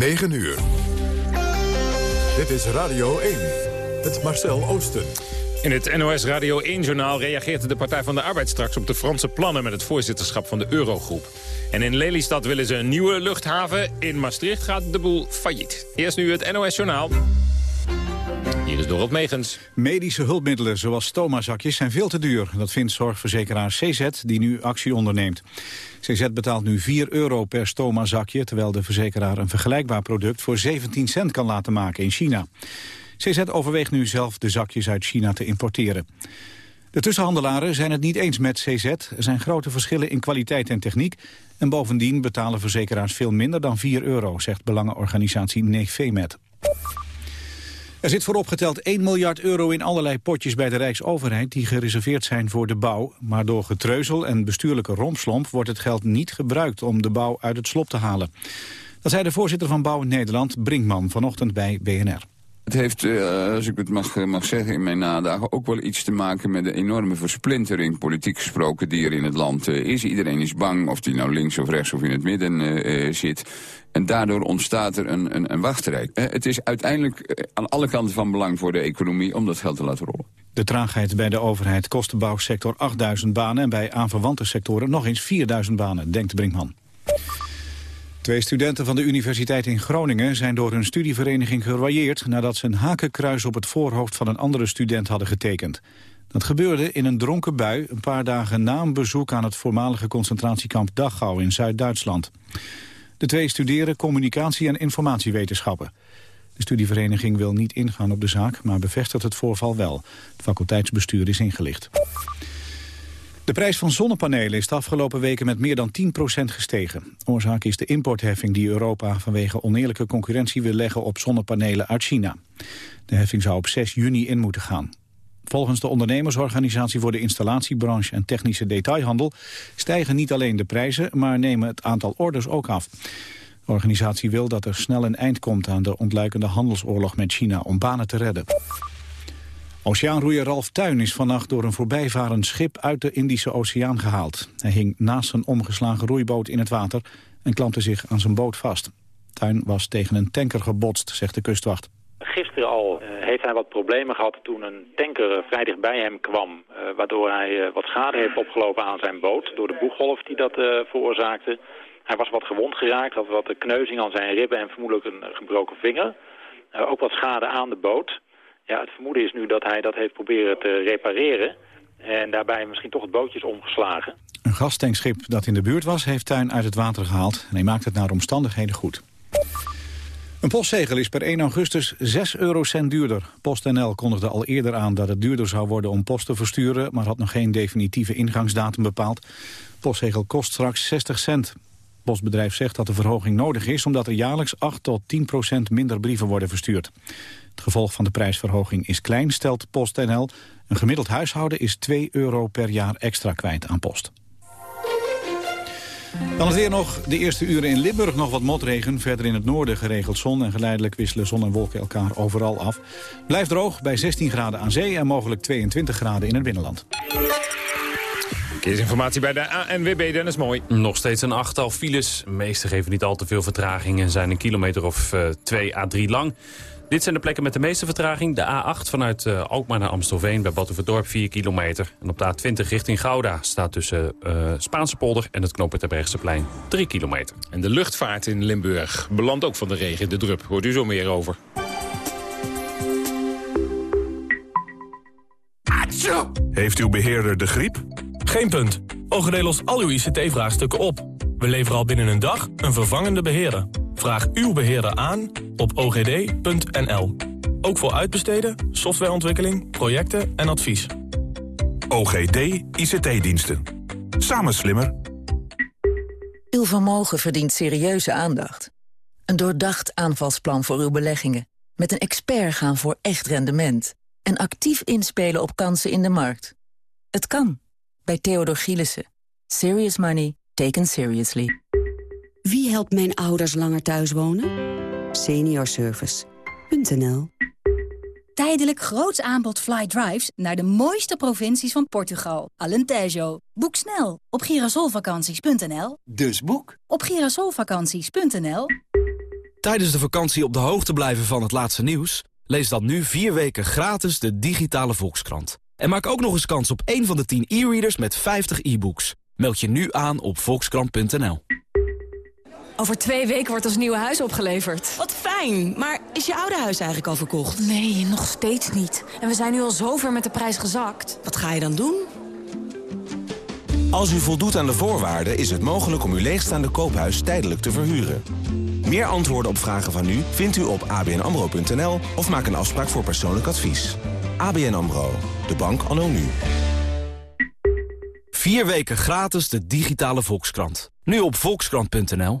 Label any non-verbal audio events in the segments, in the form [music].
9 uur. Dit is Radio 1. Het Marcel Oosten. In het NOS Radio 1-journaal reageert de Partij van de Arbeid straks op de Franse plannen met het voorzitterschap van de Eurogroep. En in Lelystad willen ze een nieuwe luchthaven. In Maastricht gaat de boel failliet. Eerst nu het NOS-journaal. Hier is Dorot. Medische hulpmiddelen zoals stomazakjes zijn veel te duur. Dat vindt zorgverzekeraar CZ die nu actie onderneemt. CZ betaalt nu 4 euro per stomazakje... terwijl de verzekeraar een vergelijkbaar product voor 17 cent kan laten maken in China. CZ overweegt nu zelf de zakjes uit China te importeren. De tussenhandelaren zijn het niet eens met CZ. Er zijn grote verschillen in kwaliteit en techniek. En bovendien betalen verzekeraars veel minder dan 4 euro... zegt belangenorganisatie NeFemet. Er zit voor opgeteld 1 miljard euro in allerlei potjes bij de Rijksoverheid... die gereserveerd zijn voor de bouw. Maar door getreuzel en bestuurlijke rompslomp wordt het geld niet gebruikt... om de bouw uit het slop te halen. Dat zei de voorzitter van Bouw Nederland, Brinkman, vanochtend bij BNR. Het heeft, uh, als ik het mag, zeggen in mijn nadagen, ook wel iets te maken met de enorme versplintering, politiek gesproken, die er in het land uh, is. Iedereen is bang of die nou links of rechts of in het midden uh, zit. En daardoor ontstaat er een, een, een wachtrijk. het is uiteindelijk aan alle kanten van belang voor de economie om dat geld te laten rollen. De traagheid bij de overheid kost de bouwsector 8000 banen... en bij aanverwante sectoren nog eens 4000 banen, denkt Brinkman. Twee studenten van de Universiteit in Groningen zijn door hun studievereniging geroyeerd nadat ze een hakenkruis op het voorhoofd van een andere student hadden getekend. Dat gebeurde in een dronken bui een paar dagen na een bezoek aan het voormalige concentratiekamp Dachau in Zuid-Duitsland. De twee studeren communicatie- en informatiewetenschappen. De studievereniging wil niet ingaan op de zaak, maar bevestigt het voorval wel. Het faculteitsbestuur is ingelicht. De prijs van zonnepanelen is de afgelopen weken met meer dan 10% gestegen. Oorzaak is de importheffing die Europa vanwege oneerlijke concurrentie wil leggen op zonnepanelen uit China. De heffing zou op 6 juni in moeten gaan. Volgens de ondernemersorganisatie voor de installatiebranche en technische detailhandel stijgen niet alleen de prijzen, maar nemen het aantal orders ook af. De organisatie wil dat er snel een eind komt aan de ontluikende handelsoorlog met China om banen te redden. Oceaanroeier Ralf Tuin is vannacht door een voorbijvarend schip uit de Indische Oceaan gehaald. Hij hing naast een omgeslagen roeiboot in het water en klampte zich aan zijn boot vast. Tuin was tegen een tanker gebotst, zegt de kustwacht. Gisteren al uh, heeft hij wat problemen gehad toen een tanker vrij bij hem kwam. Uh, waardoor hij wat schade heeft opgelopen aan zijn boot door de boeggolf die dat veroorzaakte. Hij was wat gewond geraakt, had wat kneuzing aan zijn ribben en vermoedelijk een gebroken vinger. ook wat schade aan de boot. Ja, het vermoeden is nu dat hij dat heeft proberen te repareren. En daarbij misschien toch het bootje is omgeslagen. Een gastankschip dat in de buurt was, heeft Tuin uit het water gehaald. En hij maakt het naar omstandigheden goed. Een postzegel is per 1 augustus 6 eurocent duurder. PostNL kondigde al eerder aan dat het duurder zou worden om post te versturen... maar had nog geen definitieve ingangsdatum bepaald. Postzegel kost straks 60 cent. Postbedrijf zegt dat de verhoging nodig is... omdat er jaarlijks 8 tot 10 procent minder brieven worden verstuurd. Het gevolg van de prijsverhoging is klein, stelt PostNL. Een gemiddeld huishouden is 2 euro per jaar extra kwijt aan post. Dan het weer nog. De eerste uren in Limburg nog wat motregen. Verder in het noorden geregeld zon. En geleidelijk wisselen zon en wolken elkaar overal af. Blijft droog bij 16 graden aan zee en mogelijk 22 graden in het binnenland. Verkeersinformatie bij de ANWB, Dennis Mooi. Nog steeds een achttal files. De meeste geven niet al te veel vertraging en zijn een kilometer of uh, 2 à 3 lang. Dit zijn de plekken met de meeste vertraging. De A8 vanuit uh, Alkmaar naar Amstelveen bij Batuverdorp 4 kilometer. En op de A20 richting Gouda staat tussen uh, Spaanse polder en het knooppunt plein 3 kilometer. En de luchtvaart in Limburg belandt ook van de regen in de drup. Hoort u zo meer over. Heeft uw beheerder de griep? Geen punt. OGD lost al uw ICT-vraagstukken op. We leveren al binnen een dag een vervangende beheerder. Vraag uw beheerder aan op ogd.nl. Ook voor uitbesteden, softwareontwikkeling, projecten en advies. OGD ICT-diensten. Samen slimmer. Uw vermogen verdient serieuze aandacht. Een doordacht aanvalsplan voor uw beleggingen. Met een expert gaan voor echt rendement. En actief inspelen op kansen in de markt. Het kan. Bij Theodor Gielissen. Serious money taken seriously. Wie helpt mijn ouders langer thuis wonen? Seniorservice.nl Tijdelijk groots aanbod fly drives naar de mooiste provincies van Portugal. Alentejo. Boek snel op girasolvakanties.nl. Dus boek op girasolvakanties.nl. Tijdens de vakantie op de hoogte blijven van het laatste nieuws? Lees dan nu vier weken gratis de digitale Volkskrant. En maak ook nog eens kans op één van de 10 e-readers met 50 e-books. Meld je nu aan op volkskrant.nl. Over twee weken wordt ons nieuwe huis opgeleverd. Wat fijn, maar is je oude huis eigenlijk al verkocht? Nee, nog steeds niet. En we zijn nu al zover met de prijs gezakt. Wat ga je dan doen? Als u voldoet aan de voorwaarden is het mogelijk om uw leegstaande koophuis tijdelijk te verhuren. Meer antwoorden op vragen van u vindt u op abnamro.nl of maak een afspraak voor persoonlijk advies. ABN AMRO, de bank anno nu. Vier weken gratis de digitale Volkskrant. Nu op volkskrant.nl.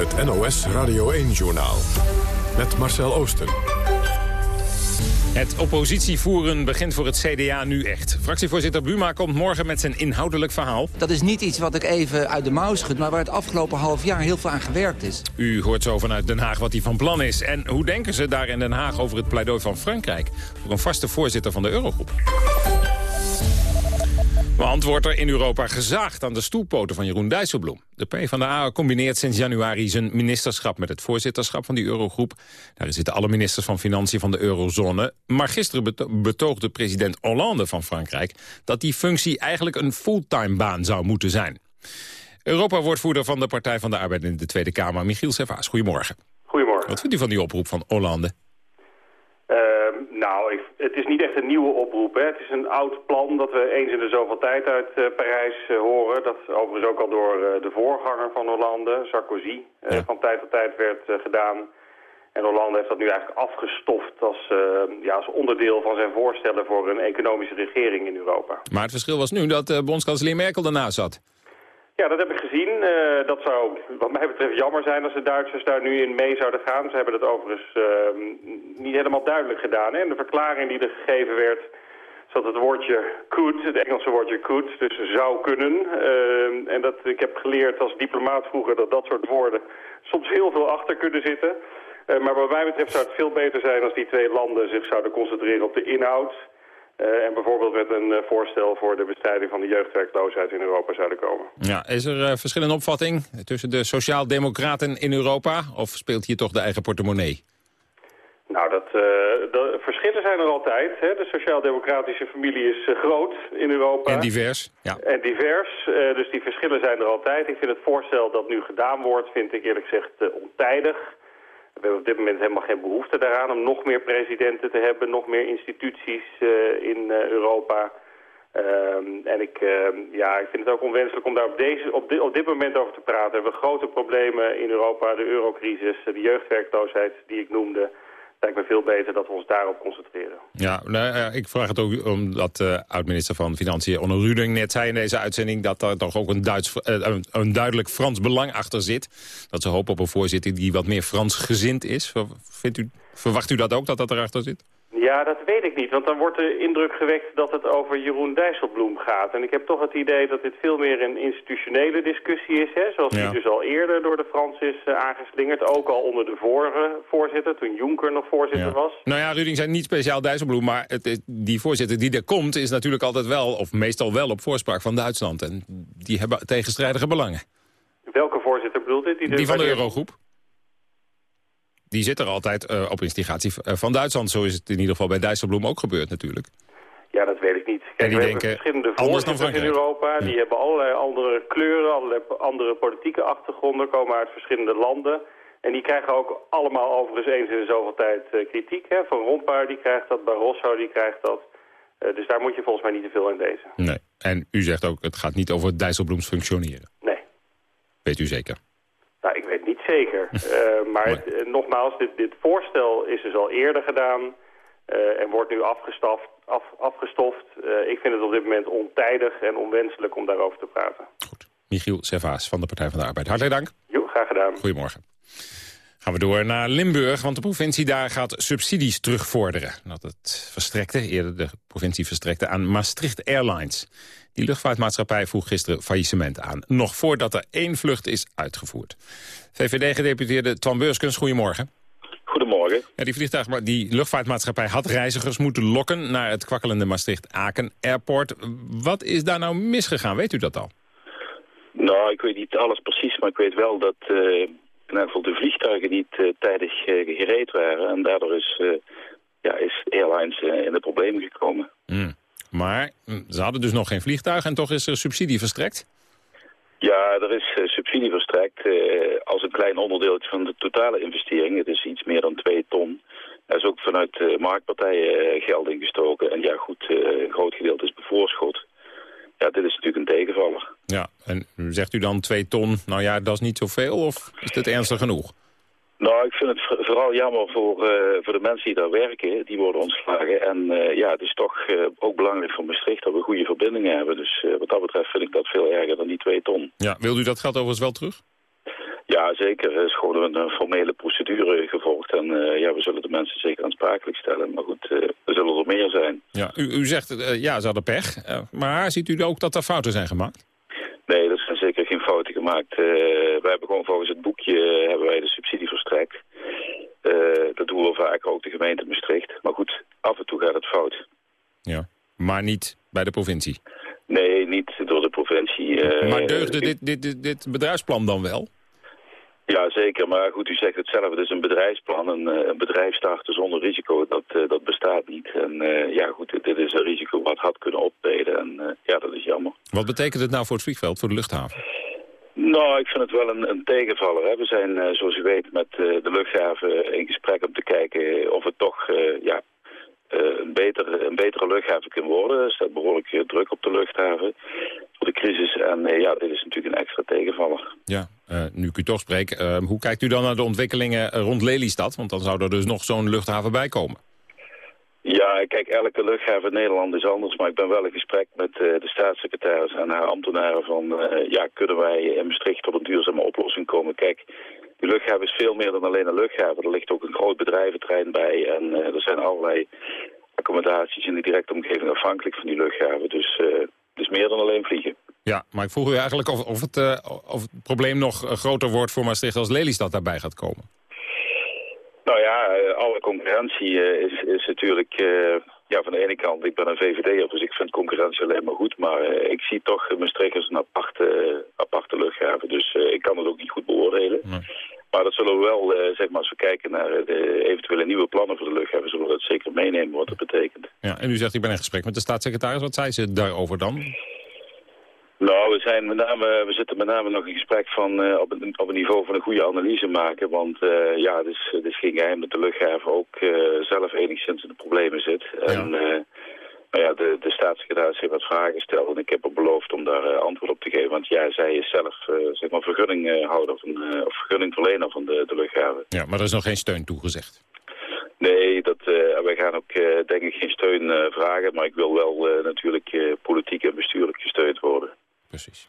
Het NOS Radio 1-journaal. Met Marcel Oosten. Het oppositievoeren begint voor het CDA nu echt. Fractievoorzitter Buma komt morgen met zijn inhoudelijk verhaal. Dat is niet iets wat ik even uit de mouw schud... maar waar het afgelopen half jaar heel veel aan gewerkt is. U hoort zo vanuit Den Haag wat hij van plan is. En hoe denken ze daar in Den Haag over het pleidooi van Frankrijk... voor een vaste voorzitter van de Eurogroep? Want wordt er in Europa gezaagd aan de stoelpoten van Jeroen Dijsselbloem. De PvdA combineert sinds januari zijn ministerschap met het voorzitterschap van die eurogroep. Daar zitten alle ministers van Financiën van de eurozone. Maar gisteren betoogde president Hollande van Frankrijk... dat die functie eigenlijk een fulltime baan zou moeten zijn. Europa-woordvoerder van de Partij van de Arbeid in de Tweede Kamer, Michiel Servaas. Goedemorgen. Goedemorgen. Wat vindt u van die oproep van Hollande? Het is niet echt een nieuwe oproep. Hè. Het is een oud plan dat we eens in de zoveel tijd uit uh, Parijs uh, horen. Dat overigens ook al door uh, de voorganger van Hollande, Sarkozy, ja. van tijd tot tijd werd gedaan. En Hollande heeft dat nu eigenlijk afgestoft als, ja, als onderdeel van zijn voorstellen voor een economische regering in Europa. Maar het verschil was nu dat bondskanselier Merkel daarna zat. Ja, dat heb ik gezien. Uh, dat zou wat mij betreft jammer zijn als de Duitsers daar nu in mee zouden gaan. Ze hebben het overigens uh, niet helemaal duidelijk gedaan. Hè? En de verklaring die er gegeven werd, zat het woordje could, het Engelse woordje could, dus zou kunnen. Uh, en dat, ik heb geleerd als diplomaat vroeger dat dat soort woorden soms heel veel achter kunnen zitten. maar wat mij betreft zou het veel beter zijn als die twee landen zich zouden concentreren op de inhoud... Uh, en bijvoorbeeld met een uh, voorstel voor de bestrijding van de jeugdwerkloosheid in Europa zouden komen. Ja, is er uh, verschillende opvatting tussen de sociaaldemocraten in Europa? Of speelt hier toch de eigen portemonnee? Nou, dat, de verschillen zijn er altijd. Hè. De sociaal-democratische familie is groot in Europa. En divers. Ja. En divers, dus die verschillen zijn er altijd. Ik vind het voorstel dat nu gedaan wordt, vind ik eerlijk gezegd ontijdig. We hebben op dit moment helemaal geen behoefte daaraan om nog meer presidenten te hebben, nog meer instituties uh, in uh, Europa. Um, en ik, uh, ja, ik vind het ook onwenselijk om daar op, deze, op, dit, op dit moment over te praten. We hebben grote problemen in Europa, de eurocrisis, de jeugdwerkloosheid die ik noemde lijkt me veel beter dat we ons daarop concentreren. Ja, nou, ik vraag het ook omdat uh, oud-minister van Financiën Onno Ruding net zei in deze uitzending... dat er toch ook een, Duits, een, een, duidelijk Frans belang achter zit. Dat ze hopen op een voorzitter die wat meer Frans gezind is. Vindt u, verwacht u dat ook, dat dat erachter zit? Ja, dat weet ik niet, want dan wordt de indruk gewekt dat het over Jeroen Dijsselbloem gaat. En ik heb toch het idee dat dit veel meer een institutionele discussie is, hè, zoals ja. die dus al eerder door de Frans is uh, aangeslingerd. Ook al onder de vorige voorzitter, toen Juncker nog voorzitter ja. was. Nou ja, Ruding zijn niet speciaal Dijsselbloem, maar het, die voorzitter die er komt is natuurlijk altijd wel, of meestal wel op voorspraak van Duitsland. En die hebben tegenstrijdige belangen. Welke voorzitter bedoelt dit? Die, die van de Eurogroep die zit er altijd uh, op instigatie van Duitsland. Zo is het in ieder geval bij Dijsselbloem ook gebeurd natuurlijk. Ja, dat weet ik niet. Kijk, en die we denken verschillende voorzitters in Europa. Die hebben allerlei andere kleuren, allerlei andere politieke achtergronden, komen uit verschillende landen. En die krijgen ook allemaal overigens eens in de zoveel tijd uh, kritiek. Hè? Van Rompuy die krijgt dat, Barroso die krijgt dat. Uh, dus daar moet je volgens mij niet te veel in deze. Nee. En u zegt ook, het gaat niet over Dijsselbloems functioneren. Nee. Weet u zeker? Nou, ik weet niet zeker. uh, [laughs] maar het, uh, nogmaals, dit, dit, voorstel is dus al eerder gedaan uh, en wordt nu afgestoft. Af, afgestoft. ik vind het op dit moment ontijdig en onwenselijk om daarover te praten. Goed. Michiel Servaas van de Partij van de Arbeid. Hartelijk dank. Jo, graag gedaan. Goedemorgen. Gaan we door naar Limburg, want de provincie daar gaat subsidies terugvorderen. Dat het verstrekte, eerder de provincie verstrekte aan Maastricht Airlines. Die luchtvaartmaatschappij vroeg gisteren faillissement aan. Nog voordat er één vlucht is uitgevoerd. VVD-gedeputeerde Twan Beurskens, goedemorgen. Goedemorgen. Ja, die, vliegtuig, die luchtvaartmaatschappij had reizigers moeten lokken... naar het kwakkelende Maastricht-Aken Airport. Wat is daar nou misgegaan? Weet u dat al? Nou, ik weet niet alles precies, maar ik weet wel dat uh, in geval de vliegtuigen niet uh, tijdig uh, gereed waren. En daardoor is, ja, is Airlines in de problemen gekomen. Mm. Maar hm, ze hadden dus nog geen vliegtuig en toch is er subsidie verstrekt? Ja, er is subsidie verstrekt als een klein onderdeeltje van de totale investering. Het is iets meer dan 2 ton. Er is ook vanuit marktpartijen geld ingestoken. En ja, goed, een groot gedeelte is bevoorschot. Ja, dit is natuurlijk een tegenvaller. Ja, en zegt u dan 2 ton, nou ja, dat is niet zoveel of is dit ernstig genoeg? Nou, ik vind het vooral jammer voor, uh, voor de mensen die daar werken. Die worden ontslagen. En uh, ja, het is toch uh, ook belangrijk voor Maastricht dat we goede verbindingen hebben. Dus wat dat betreft vind ik dat veel erger dan die twee ton. Ja, wilt u dat geld overigens wel terug? Ja, zeker. Er is gewoon een formele procedure gevolgd. En ja, we zullen de mensen zeker aansprakelijk stellen. Maar goed, er zullen er meer zijn. Ja, u, u zegt, ja, ze hadden pech. maar ziet u ook dat er fouten zijn gemaakt? Nee, er zijn zeker geen fouten gemaakt. We hebben gewoon volgens het boekje hebben wij de subsidie verstrekt. Dat doen we vaak ook de gemeente Maastricht. Maar goed, af en toe gaat het fout. Ja, maar niet bij de provincie? Nee, niet door de provincie. Maar deugde dit, dit, dit, dit bedrijfsplan dan wel? Ja, zeker. Maar goed, u zegt het zelf, het is een bedrijfsplan. Een, een bedrijf starten zonder risico, dat, uh, dat bestaat niet. En uh, ja, goed, dit, is een risico wat had kunnen optreden. En uh, ja, dat is jammer. Wat betekent het nou voor het vliegveld, voor de luchthaven? Nou, ik vind het wel een, een tegenvaller. Hè. We zijn, zoals u weet, met de luchthaven in gesprek om te kijken of het toch ja, een, betere, een betere luchthaven kan worden. Er staat behoorlijk druk op de luchthaven voor de crisis. En ja, dit is natuurlijk een extra tegenvaller. Ja, uh, nu ik u toch spreek, uh, hoe kijkt u dan naar de ontwikkelingen rond Lelystad? Want dan zou er dus nog zo'n luchthaven bij komen. Ja, kijk, elke luchthaven in Nederland is anders. Maar ik ben wel in gesprek met uh, de staatssecretaris en haar ambtenaren van... ja, kunnen wij in Maastricht tot een duurzame oplossing komen? Kijk, die luchthaven is veel meer dan alleen een luchthaven. Er ligt ook een groot bedrijventerrein bij. En er zijn allerlei accommodaties in de directe omgeving afhankelijk van die luchthaven. Dus het is meer dan alleen vliegen. Ja, maar ik vroeg u eigenlijk of, of, het, uh, of het probleem nog groter wordt voor Maastricht als Lelystad daarbij gaat komen. Nou ja, alle concurrentie is, is natuurlijk... Ja, van de ene kant, ik ben een VVD'er, dus ik vind concurrentie alleen maar goed. Maar ik zie toch Maastricht als een aparte, aparte luchthaven. Dus ik kan het ook niet goed beoordelen. Nee. Maar dat zullen we wel, zeg maar, als we kijken naar de eventuele nieuwe plannen voor de luchthaven... zullen we dat zeker meenemen wat dat betekent. Ja, en u zegt, ik ben in gesprek met de staatssecretaris. Wat zei ze daarover dan? Nou, we, zijn met name, we zitten met name nog in gesprek van uh, op, een, op een niveau van een goede analyse maken. Want uh, ja, het is, het is geen geheim dat de luchthaven ook uh, zelf enigszins in de problemen zit. Ja. En nou ja, de, de staatssecretaris heeft wat vragen gesteld en ik heb er beloofd om daar antwoord op te geven. Want ja, zij is zelf zeg maar vergunninghouder van, of vergunningverlener van de, de luchthaven. Ja, maar er is nog geen steun toegezegd. Nee, dat, wij gaan ook denk ik geen steun vragen. Maar ik wil wel natuurlijk politiek en bestuurlijk gesteund worden. Precies.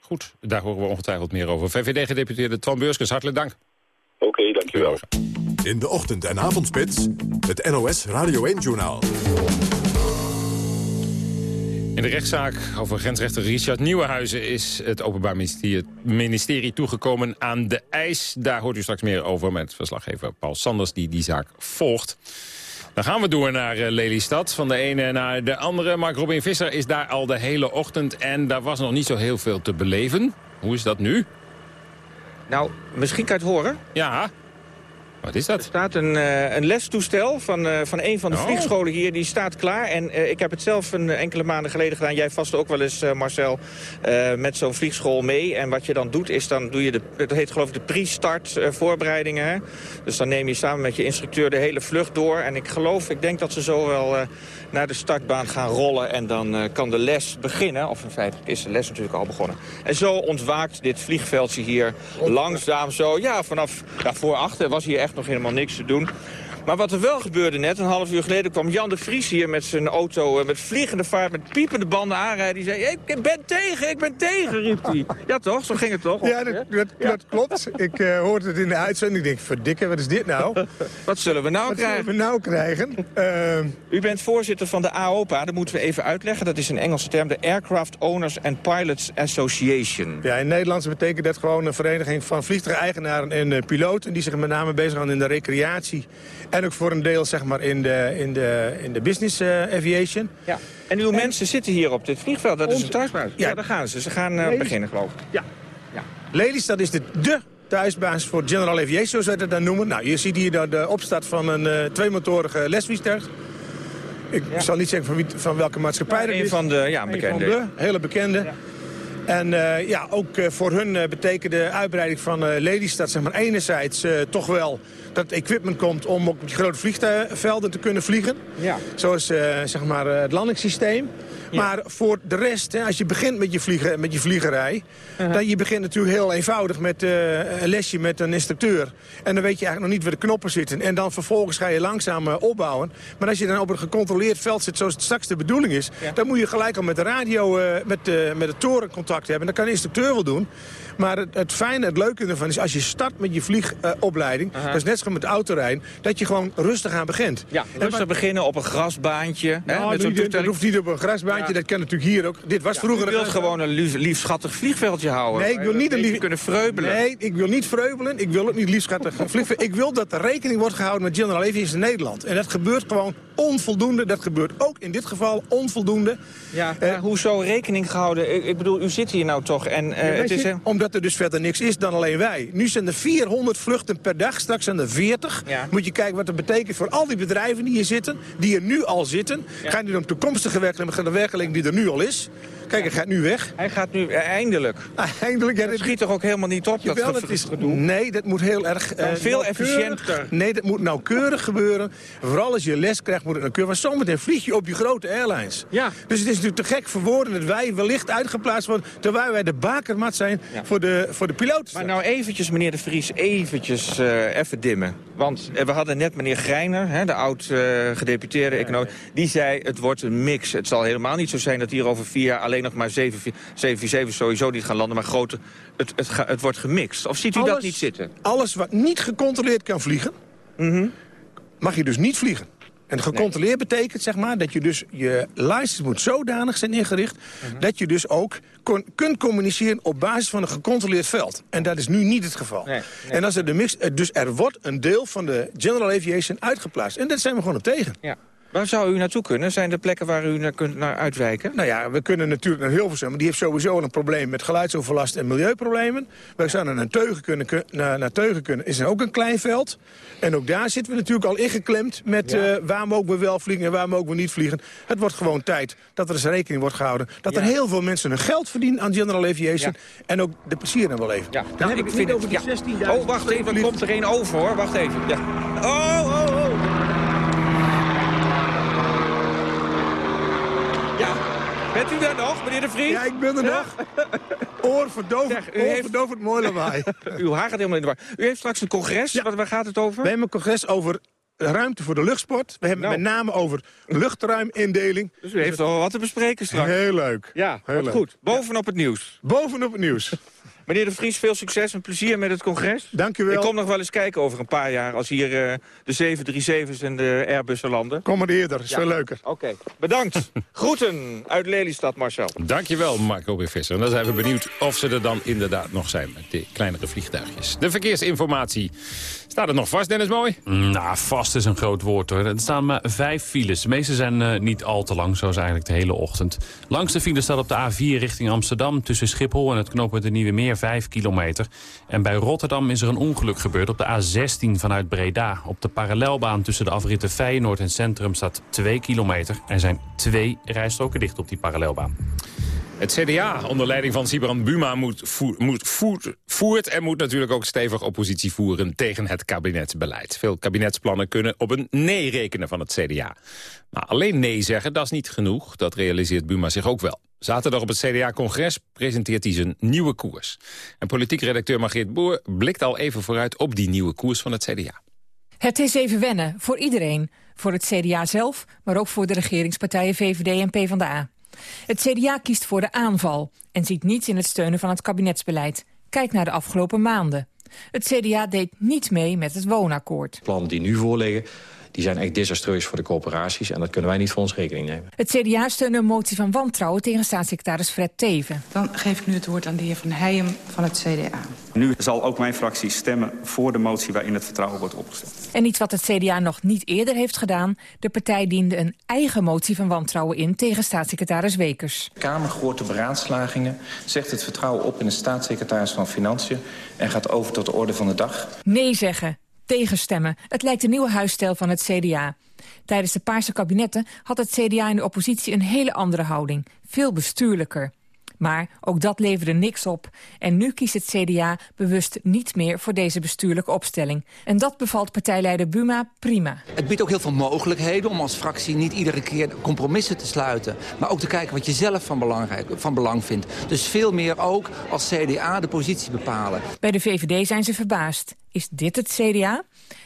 Goed, daar horen we ongetwijfeld meer over. VVD-gedeputeerde Twan Beurskens, hartelijk dank. Oké, okay, dankjewel. In de ochtend- en avondspits, het NOS Radio 1-journaal. In de rechtszaak over grensrechter Richard Nieuwenhuizen is het Openbaar Ministerie, ministerie toegekomen aan de eis. Daar hoort u straks meer over met verslaggever Paul Sanders die die zaak volgt. Dan gaan we door naar uh, Lelystad. Van de ene naar de andere. Mark Robin Visser is daar al de hele ochtend. En daar was nog niet zo heel veel te beleven. Hoe is dat nu? Nou, misschien kan je het horen. Ja. Wat is dat? Er staat een, uh, een lestoestel van, uh, van een van de oh. vliegscholen hier. Die staat klaar. En uh, ik heb het zelf een enkele maanden geleden gedaan. Jij vast ook wel eens, Marcel, met zo'n vliegschool mee. En wat je dan doet, is dan doe je de... Dat heet geloof ik de pre-start voorbereidingen. Hè? Dus dan neem je samen met je instructeur de hele vlucht door. En ik geloof, ik denk dat ze zo wel naar de startbaan gaan rollen. En dan kan de les beginnen. Of in feite is de les natuurlijk al begonnen. En zo ontwaakt dit vliegveldje hier langzaam zo. Ja, vanaf ja, voor achter was hier echt nog helemaal niks te doen. Maar wat er wel gebeurde net, een half uur geleden kwam Jan de Vries hier met zijn auto... eh, met vliegende vaart, met piepende banden aanrijden. Die zei, ik ben tegen, ik ben tegen, riep hij. Ja toch, zo ging het toch? Ja, dat, dat, dat klopt. Ik eh, hoorde het in de uitzending. Ik denk, verdikke, wat is dit nou? [laughs] Wat zullen we nou wat krijgen? zullen we nou krijgen? Ehm, U bent voorzitter van de AOPA, dat moeten we even uitleggen. Dat is een Engelse term, de Aircraft Owners and Pilots Association. Ja, in Nederlands betekent dat gewoon een vereniging van vliegtuigeigenaren en eh, piloten... die zich met name bezighouden in de recreatie. En ook voor een deel zeg maar, in de, in de, in de business eh, aviation. Ja. En uw mensen zitten hier op dit vliegveld, dat is een thuisbasis. Ja, daar gaan ze. Ze gaan eh, beginnen, geloof ik. Ja. Lelystad is de, de thuisbasis voor General Aviation, zoals wij dat dan noemen. Nou, je ziet hier de, de opstart van een eh tweemotorige lesvliegtuig. Ik zal niet zeggen van, wie, van welke maatschappij Ja, dat een is. van de, ja, Een bekende. van de, hele bekende. En ja, ook voor hun eh, betekent de uitbreiding van Lelystad zeg maar, enerzijds toch wel dat equipment komt om op die grote vliegvelden te kunnen vliegen. Ja. Zoals eh, zeg maar, eh, het landingssysteem. Maar voor de rest, hè, als je begint met je, vliegen, met je vliegerij... Uh-huh. dan je begint natuurlijk heel eenvoudig met eh, een lesje met een instructeur. En dan weet je eigenlijk nog niet waar de knoppen zitten. En dan vervolgens ga je langzaam opbouwen. Maar als je dan op een gecontroleerd veld zit, zoals het straks de bedoeling is... dan moet je gelijk al met de radio, met, met de toren contact hebben. Dat kan de instructeur wel doen. Maar het, het fijne, het leuke ervan is, als je start met je vliegopleiding... Dat is net zoals met autorijden, dat je gewoon rustig aan begint. Ja, rustig beginnen op een grasbaantje. hè, Nou, met dat hoeft niet op een grasbaantje, Ja. dat kan natuurlijk hier ook. Dit was vroeger een wilt gewoon een lief, liefschattig vliegveldje houden. Nee, ik wil niet een lief... kunnen vreubelen. Nee, ik wil niet vreubelen. Ik wil ook niet liefschattig vliegen. Ik wil dat er rekening wordt gehouden met General Aviation in Nederland. En dat gebeurt gewoon onvoldoende. Dat gebeurt ook in dit geval onvoldoende. Ja, maar hoezo rekening gehouden? Ik, ik bedoel, u zit hier nou toch en eh, het is... Omdat er dus verder niks is dan alleen wij. Nu zijn er 400 vluchten per dag, straks zijn er 40. Ja. Moet je kijken wat dat betekent voor al die bedrijven die hier zitten. Die er nu al zitten. Gaat nu om toekomstige gaat de werkgelegenheid die er nu al is. Kijk, hij gaat nu weg. Hij gaat nu eh, eindelijk. Eindelijk. Ja, Dat schiet toch ook helemaal niet op, dat Jawel, het is, gedoe? nee, dat moet heel erg... Eh, veel nauwkeurig- efficiënter. Nee, dat moet nauwkeurig gebeuren. Vooral als je les krijgt, moet het nauwkeurig. Want zometeen vlieg je op je grote airlines. Ja. Dus het is natuurlijk te gek voor woorden dat wij wellicht uitgeplaatst worden... terwijl wij de bakermat zijn Ja. voor de, voor de piloot. Maar nou eventjes, meneer de Vries, eventjes eh, even dimmen. Want we hadden net meneer Greiner, hè, de oud-gedeputeerde econoom... die zei, het wordt een mix. Het zal helemaal niet zo zijn dat hier over vier jaar... alleen nog maar 747 sowieso niet gaan landen, maar grote... Het, het, het wordt gemixt. Of ziet u dat niet zitten? Alles wat niet gecontroleerd kan vliegen, Mhm. mag je dus niet vliegen. En gecontroleerd betekent zeg maar, dat je dus je license moet zodanig zijn ingericht... Mhm. dat je dus ook kon- kunt communiceren op basis van een gecontroleerd veld. En dat is nu niet het geval. Nee, nee. En als er de mix, eh, dus er wordt een deel van de General Aviation uitgeplaatst. En dat zijn we gewoon op tegen. Ja. Waar zou u naartoe kunnen? Zijn er plekken waar u naar kunt naar uitwijken? Nou ja, we kunnen natuurlijk naar Hilversum. maar Die heeft sowieso een probleem met geluidsoverlast en milieuproblemen. Wij zouden naar Teugen kunnen, kun- naar, naar Teugen kunnen. Is er ook een klein veld. En ook daar zitten we natuurlijk al ingeklemd met Ja. eh, waar mogen we wel vliegen en waar mogen we niet vliegen. Het wordt gewoon tijd dat er eens rekening wordt gehouden. Dat er heel veel mensen hun geld verdienen aan General Aviation. En ook de plezier dan wel even. Ja, Dan heb ik het niet over die ja. 16.000. Oh, wacht even, er komt er een over hoor. Wacht even. Ja. Oh, oh, oh. Ja, bent u daar nog, meneer de Vries? Ja, ik ben er nog. Oorverdovend, [laughs] Zeg, heeft- mooi lawaai. [laughs] Uw haar gaat helemaal in de war. U heeft straks een congres, Wat- waar gaat het over? We hebben een congres over ruimte voor de luchtsport. We hebben Nou. met name over luchtruimindeling. Dus u heeft al wat te bespreken straks. Heel leuk. Ja, Heel leuk. goed. Bovenop het nieuws. Bovenop het nieuws. Meneer de Vries, veel succes en plezier met het congres. Dank u wel. Ik kom nog wel eens kijken over een paar jaar... als hier eh, de 737's en de Airbussen landen. Kom maar eerder, is Ja. veel leuker. Oké, bedankt. [laughs] Groeten uit Lelystad, Marcel. Dankjewel, Marco B. Visser. En dan zijn we benieuwd of ze er dan inderdaad nog zijn met die kleinere vliegtuigjes. De verkeersinformatie. Staat er nog vast, Dennis Mooi? Nou, vast is een groot woord hoor. Er staan maar vijf files. De meeste zijn eh, niet al te lang, zoals eigenlijk de hele ochtend. Langs de file staat op de A4 richting Amsterdam... tussen Schiphol en het knooppunt de Nieuwe Meer 5 kilometer. En bij Rotterdam is er een ongeluk gebeurd op de A16 vanuit Breda. Op de parallelbaan tussen de afritten Feyenoord en Centrum staat 2 kilometer. Er zijn twee rijstroken dicht op die parallelbaan. Het CDA onder leiding van Sibrand Buma moet moet voert, en moet natuurlijk ook stevig oppositie voeren tegen het kabinetsbeleid. Veel kabinetsplannen kunnen op een nee rekenen van het CDA. Maar alleen nee zeggen, dat is niet genoeg. Dat realiseert Buma zich ook wel. Zaterdag op het CDA-congres presenteert hij zijn nieuwe koers. En politiek redacteur Margreet Boer blikt al even vooruit op die nieuwe koers van het CDA. Het is even wennen, voor iedereen. Voor het CDA zelf, maar ook voor de regeringspartijen VVD en PvdA. Het CDA kiest voor de aanval en ziet niets in het steunen van het kabinetsbeleid. Kijk naar de afgelopen maanden. Het CDA deed niet mee met het woonakkoord. Plannen die nu voorliggen, die zijn echt desastreus voor de corporaties... en dat kunnen wij niet voor ons rekening nemen. Het CDA steunt een motie van wantrouwen tegen staatssecretaris Fred Teven. Dan geef ik nu het woord aan de heer Van Heijem van het CDA. Nu zal ook mijn fractie stemmen voor de motie waarin het vertrouwen wordt opgesteld. En iets wat het CDA nog niet eerder heeft gedaan. De partij diende een eigen motie van wantrouwen in tegen staatssecretaris Wekers. De Kamer hoort de beraadslagingen, zegt het vertrouwen op in de staatssecretaris van Financiën... en gaat over tot de orde van de dag. Nee zeggen, tegenstemmen. Het lijkt de nieuwe huisstijl van het CDA. Tijdens de Paarse kabinetten had het CDA in de oppositie een hele andere houding. Veel bestuurlijker. Maar ook dat leverde niks op. En nu kiest het CDA bewust niet meer voor deze bestuurlijke opstelling. En dat bevalt partijleider Buma prima. Het biedt ook heel veel mogelijkheden om als fractie niet iedere keer compromissen te sluiten. Maar ook te kijken wat je zelf van, belangrijk, van belang vindt. Dus veel meer ook als CDA de positie bepalen. Bij de VVD zijn ze verbaasd. Is dit het CDA?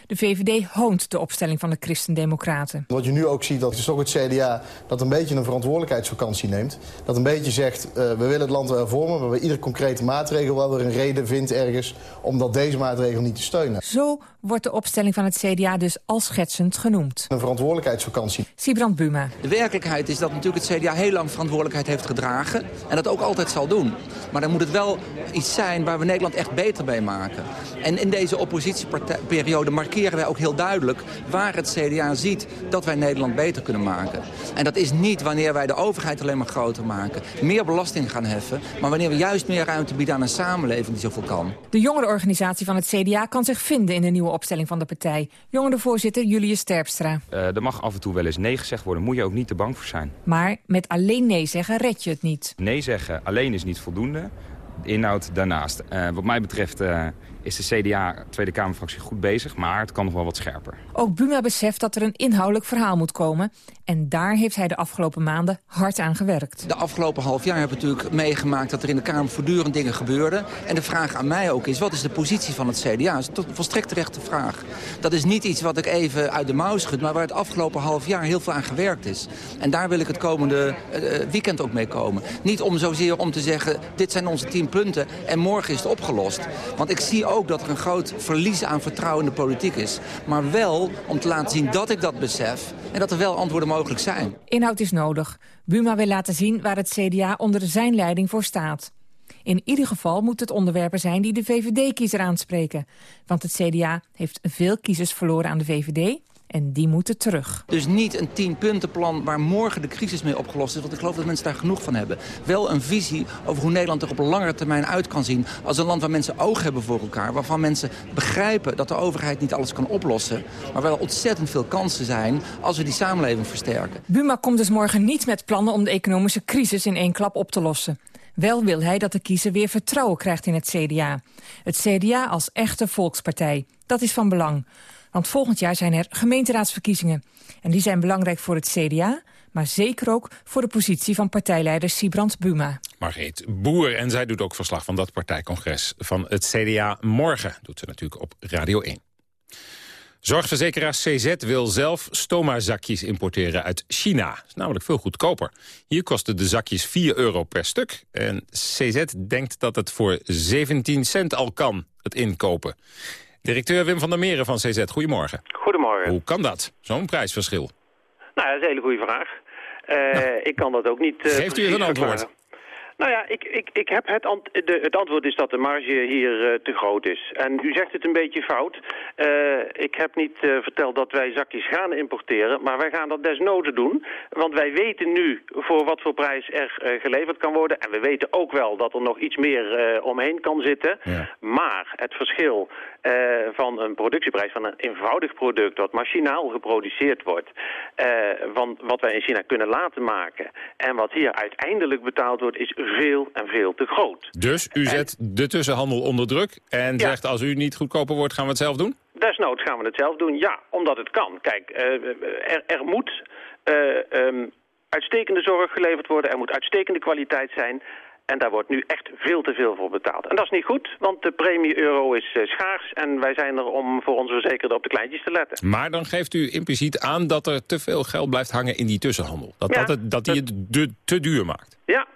De VVD hoont de opstelling van de Christen-Democraten. Wat je nu ook ziet, dat is toch het CDA dat een beetje een verantwoordelijkheidsvakantie neemt. Dat een beetje zegt, uh, we willen het land wel hervormen... maar bij iedere concrete maatregel wel weer een reden vindt ergens... om dat deze maatregel niet te steunen. Zo wordt de opstelling van het CDA dus al schetsend genoemd. Een verantwoordelijkheidsvakantie. Sibrand Buma. De werkelijkheid is dat natuurlijk het CDA heel lang verantwoordelijkheid heeft gedragen... en dat ook altijd zal doen. Maar dan moet het wel iets zijn waar we Nederland echt beter bij maken. En in deze oppositieperiode markeren wij ook heel duidelijk... waar het CDA ziet dat wij Nederland beter kunnen maken. En dat is niet wanneer wij de overheid alleen maar groter maken... meer belasting gaan heffen... maar wanneer we juist meer ruimte bieden aan een samenleving die zoveel kan. De jongerenorganisatie van het CDA kan zich vinden in de nieuwe opstelling van de partij. Jongerenvoorzitter Julius Sterpstra. Uh, er mag af en toe wel eens nee gezegd worden. Moet je ook niet te bang voor zijn. Maar met alleen nee zeggen red je het niet. Nee zeggen alleen is niet voldoende. De inhoud daarnaast. Uh, wat mij betreft uh, is de CDA Tweede Kamerfractie goed bezig, maar het kan nog wel wat scherper. Ook Buma beseft dat er een inhoudelijk verhaal moet komen. En daar heeft hij de afgelopen maanden hard aan gewerkt. De afgelopen half jaar hebben we natuurlijk meegemaakt dat er in de Kamer voortdurend dingen gebeurden. En de vraag aan mij ook is, wat is de positie van het CDA? Dat is een volstrekt terechte vraag. Dat is niet iets wat ik even uit de mouw schud, maar waar het afgelopen half jaar heel veel aan gewerkt is. En daar wil ik het komende uh, weekend ook mee komen. Niet om zozeer om te zeggen, dit zijn onze tien punten en morgen is het opgelost. Want ik zie ook dat er een groot verlies aan vertrouwen in de politiek is. Maar wel om te laten zien dat ik dat besef en dat er wel antwoorden mogelijk zijn. Inhoud is nodig. Buma wil laten zien waar het CDA onder zijn leiding voor staat. In ieder geval moet het onderwerpen zijn die de VVD-kiezer aanspreken. Want het CDA heeft veel kiezers verloren aan de VVD en die moeten terug. Dus niet een tienpuntenplan waar morgen de crisis mee opgelost is. Want ik geloof dat mensen daar genoeg van hebben. Wel een visie over hoe Nederland er op langere termijn uit kan zien. Als een land waar mensen oog hebben voor elkaar. Waarvan mensen begrijpen dat de overheid niet alles kan oplossen. Maar wel ontzettend veel kansen zijn als we die samenleving versterken. Buma komt dus morgen niet met plannen om de economische crisis in één klap op te lossen. Wel wil hij dat de kiezer weer vertrouwen krijgt in het CDA. Het CDA als echte volkspartij. Dat is van belang. Want volgend jaar zijn er gemeenteraadsverkiezingen. En die zijn belangrijk voor het CDA, maar zeker ook voor de positie van partijleider Sibrand Buma. Margreet Boer, en zij doet ook verslag van dat partijcongres van het CDA morgen. Doet ze natuurlijk op Radio 1. Zorgverzekeraar CZ wil zelf stoma-zakjes importeren uit China. Dat is namelijk veel goedkoper. Hier kosten de zakjes 4 euro per stuk. En CZ denkt dat het voor 17 cent al kan, het inkopen. Directeur Wim van der Meren van CZ, goedemorgen. Goedemorgen. Hoe kan dat, zo'n prijsverschil? Nou, dat is een hele goede vraag. Uh, nou, ik kan dat ook niet... Uh, Geeft u eens een antwoord? Nou ja, ik, ik, ik heb het, ant de, het antwoord is dat de marge hier uh, te groot is. En u zegt het een beetje fout. Uh, ik heb niet uh, verteld dat wij zakjes gaan importeren, maar wij gaan dat desnoden doen. Want wij weten nu voor wat voor prijs er geleverd kan worden. En we weten ook wel dat er nog iets meer omheen kan zitten. Ja. Maar het verschil van een productieprijs van een eenvoudig product... dat machinaal geproduceerd wordt, van wat wij in China kunnen laten maken... en wat hier uiteindelijk betaald wordt, is veel en veel te groot. Dus u zet de tussenhandel onder druk en ja. zegt als u niet goedkoper wordt gaan we het zelf doen? Desnoods gaan we het zelf doen, ja, omdat het kan. Kijk, uh, er, er, moet um, uitstekende zorg geleverd worden, er moet uitstekende kwaliteit zijn... En daar wordt nu echt veel te veel voor betaald. En dat is niet goed, want de premie-euro is uh, schaars... en wij zijn er om voor onze verzekerden op de kleintjes te letten. Maar dan geeft u impliciet aan dat er te veel geld blijft hangen in die tussenhandel. Dat, Ja, dat, het, dat die het de- te duur maakt. Ja,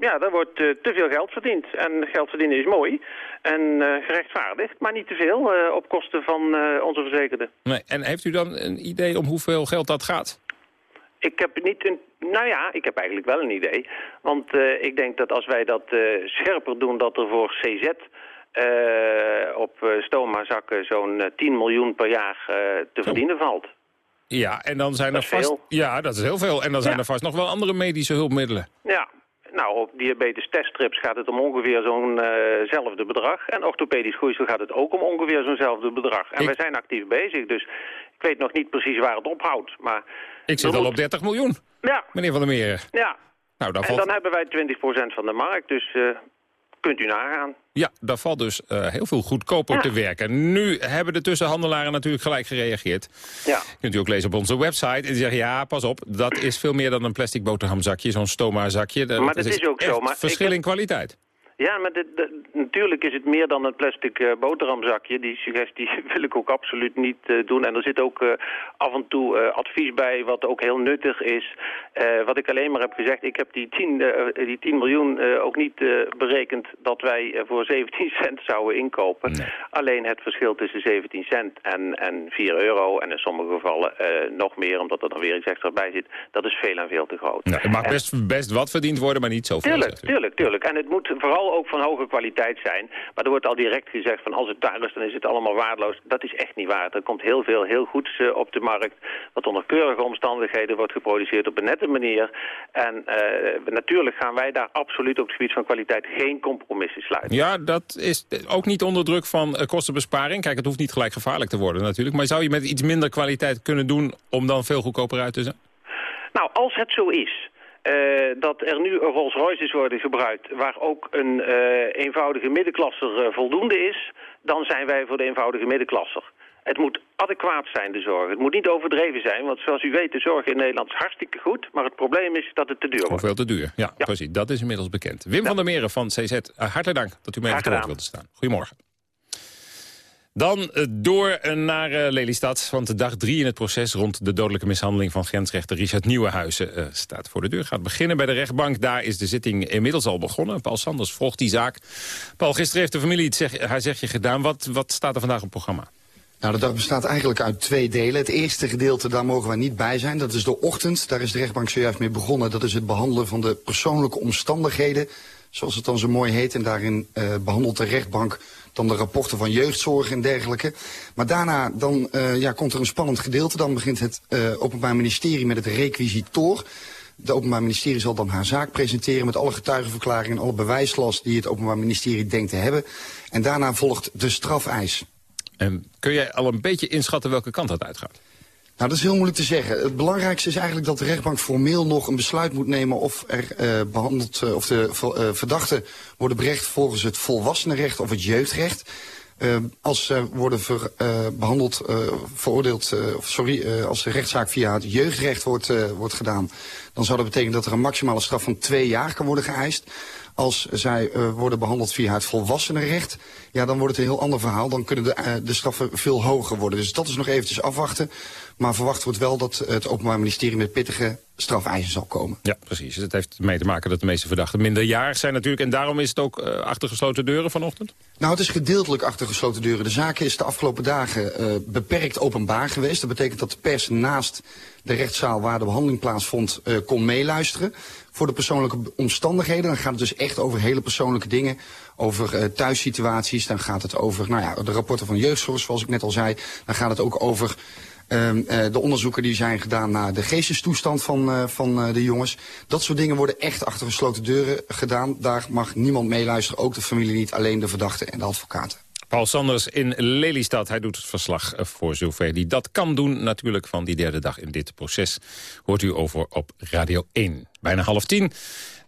ja daar wordt eh, te veel geld verdiend. En geld verdienen is mooi en eh, gerechtvaardigd... maar niet te veel eh, op kosten van eh, onze verzekerden. Nee, en heeft u dan een idee om hoeveel geld dat gaat? Ik heb niet een... Nou ja, ik heb eigenlijk wel een idee. Want eh, ik denk dat als wij dat eh, scherper doen... dat er voor CZ eh, op uh, stoma-zakken zo'n eh, 10 miljoen per jaar te verdienen valt. Ja, en dan zijn Dat er vast... veel. Ja, dat is heel veel. En dan zijn Ja. er vast nog wel andere medische hulpmiddelen. Ja, nou op diabetes teststrips gaat het om ongeveer zo'nzelfde bedrag. En orthopedisch groeisel gaat het ook om ongeveer zo'nzelfde bedrag. En wij zijn actief bezig, dus ik weet nog niet precies waar het ophoudt. Maar Ik zit al moet- op 30 miljoen, Ja, meneer Van der Meren. ja. Nou, dan En valt, dan hebben wij 20% van de markt, dus eh, kunt u nagaan. ja, daar valt dus eh, heel veel goedkoper Ja. te werken. Nu hebben de tussenhandelaren natuurlijk gelijk gereageerd. Ja. Kunt u ook lezen op onze website. En die zeggen, ja, pas op, dat is veel meer dan een plastic boterhamzakje, zo'n stoma-zakje. Maar dat is ook zo, maar verschil heb- in kwaliteit. Ja, maar de- natuurlijk is het meer dan een plastic eh, boterhamzakje. Die suggestie [laughs] wil ik ook absoluut niet eh, doen. En er zit ook eh, af en toe advies bij wat ook heel nuttig is. Wat ik alleen maar heb gezegd, ik heb die 10, eh, die 10 miljoen ook niet berekend dat wij voor [laughs] 17 cent zouden inkopen. Alleen het verschil tussen 17 cent en, en 4 euro, en in sommige gevallen nog meer, omdat er dan weer iets extra bij zit, dat is veel en veel te groot. Nou, er mag En- best, best wat verdiend worden, maar niet zoveel. Tuurlijk, tuurlijk, tuurlijk. En het moet vooral ook van hoge kwaliteit zijn. Maar er wordt al direct gezegd van als het daar is, dan is het allemaal waardeloos. Dat is echt niet waar. Er komt heel veel heel goeds eh, op de markt. Wat onder keurige omstandigheden wordt geproduceerd op een nette manier. En eh, natuurlijk gaan wij daar absoluut op het gebied van kwaliteit geen compromissen sluiten. Ja, dat is ook niet onder druk van eh, kostenbesparing. Kijk, het hoeft niet gelijk gevaarlijk te worden natuurlijk. Maar zou je met iets minder kwaliteit kunnen doen om dan veel goedkoper uit te zijn? Nou, als het zo is eh, dat er nu Rolls Royces worden gebruikt... waar ook een eh, eenvoudige middenklasser eh, voldoende is... dan zijn wij voor de eenvoudige middenklasser. Het moet adequaat zijn, de zorg. Het moet niet overdreven zijn, want zoals u weet... de zorg in Nederland is hartstikke goed... maar het probleem is dat het te duur Of wordt. veel te duur. Ja, precies. Dat is inmiddels bekend. Wim van der Meren van CZ, hartelijk dank dat u mee Graag aan het wilde staan. Goedemorgen. Dan eh, door naar Lelystad, want de dag drie in het proces... rond de dodelijke mishandeling van grensrechter Richard Nieuwenhuizen... eh, staat voor de deur. Gaat beginnen bij de rechtbank. Daar is de zitting inmiddels al begonnen. Paul Sanders volgt die zaak. Paul, gisteren heeft de familie het zeg, haar zegje gedaan. Wat, wat staat er vandaag op het programma? Nou, de dag bestaat eigenlijk uit twee delen. Het eerste gedeelte, daar mogen wij niet bij zijn. Dat is de ochtend. Daar is de rechtbank zojuist mee begonnen. Dat is het behandelen van de persoonlijke omstandigheden, zoals het dan zo mooi heet. En daarin eh, behandelt de rechtbank dan de rapporten van jeugdzorg en dergelijke. Maar daarna dan, eh, ja, komt er een spannend gedeelte. Dan begint het eh, Openbaar Ministerie met het requisitoor. De Openbaar Ministerie zal dan haar zaak presenteren met alle getuigenverklaringen en alle bewijslast die het Openbaar Ministerie denkt te hebben. En daarna volgt de strafeis. En kun jij al een beetje inschatten welke kant dat uitgaat? Nou, dat is heel moeilijk te zeggen. Het belangrijkste is eigenlijk dat de rechtbank formeel nog een besluit moet nemen of er eh, behandeld, eh, of de eh, verdachten worden berecht volgens het volwassenenrecht of het jeugdrecht. Als ze worden ver, eh, behandeld, eh, veroordeeld, sorry, als de rechtszaak via het jeugdrecht wordt, wordt gedaan, dan zou dat betekenen dat er een maximale straf van twee jaar kan worden geëist. Als zij eh, worden behandeld via het volwassenenrecht, ja, dan wordt het een heel ander verhaal. Dan kunnen de, eh, de straffen veel hoger worden. Dus dat is nog eventjes afwachten. Maar verwacht wordt wel dat het Openbaar Ministerie met pittige strafeisen zal komen. Ja, precies. Het heeft ermee te maken dat de meeste verdachten minderjarig zijn natuurlijk. En daarom is het ook eh, achter gesloten deuren vanochtend? Nou, het is gedeeltelijk achter gesloten deuren. De zaak is de afgelopen dagen beperkt openbaar geweest. Dat betekent dat de pers naast de rechtszaal waar de behandeling plaatsvond eh, kon meeluisteren. Voor de persoonlijke omstandigheden, dan gaat het dus echt over hele persoonlijke dingen. Over eh, thuissituaties, dan gaat het over nou ja, de rapporten van jeugdzorg, zoals ik net al zei. Dan gaat het ook over eh, de onderzoeken die zijn gedaan naar de geestestoestand van, eh, van de jongens. Dat soort dingen worden echt achter gesloten deuren gedaan. Daar mag niemand meeluisteren, ook de familie niet, alleen de verdachten en de advocaten. Paul Sanders in Lelystad. Hij doet het verslag eh, voor zover die dat kan doen. Natuurlijk van die derde dag in dit proces hoort u over op Radio 1. Bijna half tien.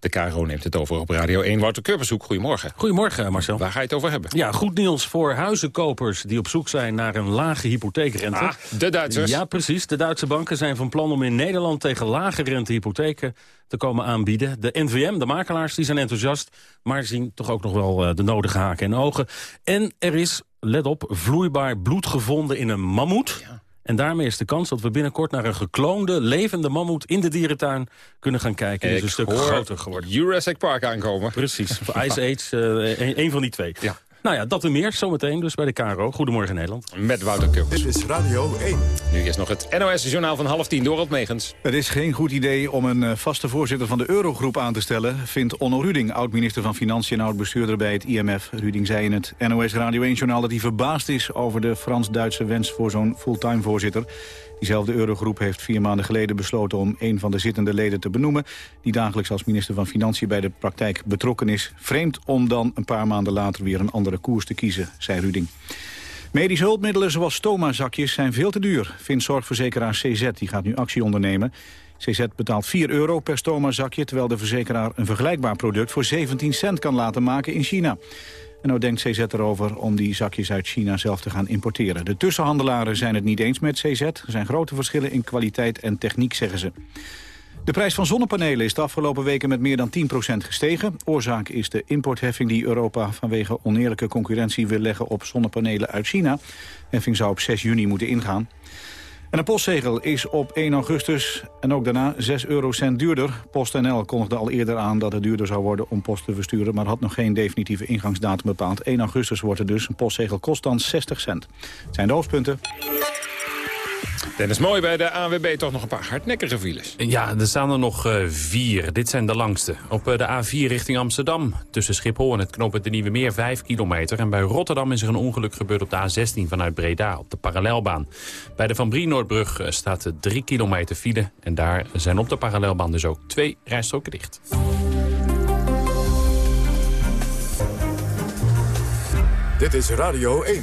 De KRO neemt het over op Radio 1. Wouter Kurbershoek, goedemorgen. Goedemorgen, Marcel. Waar ga je het over hebben? Ja, goed nieuws voor huizenkopers die op zoek zijn naar een lage hypotheekrente. Ah, de Duitsers. Ja, precies. De Duitse banken zijn van plan om in Nederland tegen lage rente hypotheken te komen aanbieden. De NVM, de makelaars, die zijn enthousiast, maar zien toch ook nog wel eh, de nodige haken en ogen. En er is, let op, vloeibaar bloed gevonden in een mammoet. Ja. En daarmee is de kans dat we binnenkort naar een gekloonde, levende mammoet in de dierentuin kunnen gaan kijken. Die is een stuk groter geworden. Jurassic Park aankomen. Precies. [laughs] Ice Age, uh, een, een, van die twee. Ja. Nou ja, dat en meer zometeen dus bij de KRO. Goedemorgen Nederland. Met Wouter Kuppers. Dit is Radio 1. Nu is nog het NOS-journaal van half tien. Dorot Megens. Het is geen goed idee om een vaste voorzitter van de Eurogroep aan te stellen... vindt Onno Ruding, oud-minister van Financiën en oud-bestuurder bij het IMF. Ruding zei in het NOS Radio 1-journaal dat hij verbaasd is... over de Frans-Duitse wens voor zo'n fulltime voorzitter. Diezelfde Eurogroep heeft vier maanden geleden besloten om een van de zittende leden te benoemen... die dagelijks als minister van Financiën bij de praktijk betrokken is. Vreemd om dan een paar maanden later weer een andere koers te kiezen, zei Ruding. Medische hulpmiddelen zoals stoma-zakjes zijn veel te duur, vindt zorgverzekeraar CZ. Die gaat nu actie ondernemen. CZ betaalt 4 euro per stoma-zakje... terwijl de verzekeraar een vergelijkbaar product voor 17 cent kan laten maken in China. En nou denkt CZ erover om die zakjes uit China zelf te gaan importeren. De tussenhandelaren zijn het niet eens met CZ. Er zijn grote verschillen in kwaliteit en techniek, zeggen ze. De prijs van zonnepanelen is de afgelopen weken met meer dan 10% gestegen. Oorzaak is de importheffing die Europa vanwege oneerlijke concurrentie wil leggen op zonnepanelen uit China. Heffing zou op 6 juni moeten ingaan. En een postzegel is op 1 augustus en ook daarna 6 eurocent duurder. PostNL kondigde al eerder aan dat het duurder zou worden om post te versturen... maar had nog geen definitieve ingangsdatum bepaald. 1 augustus wordt het dus. Een postzegel kost dan 60 cent. Zijn de hoofdpunten. Dennis Mooi bij de AWB toch nog een paar hardnekkige files. Ja, er staan er nog uh, vier. Dit zijn de langste. Op uh, de A4 richting Amsterdam. Tussen Schiphol en het knooppunt de Nieuwe Meer 5 kilometer. En bij Rotterdam is er een ongeluk gebeurd op de A16 vanuit Breda op de parallelbaan. Bij de Van Brienoordbrug uh, staat 3 kilometer file. En daar zijn op de parallelbaan dus ook twee rijstroken dicht. Dit is Radio 1.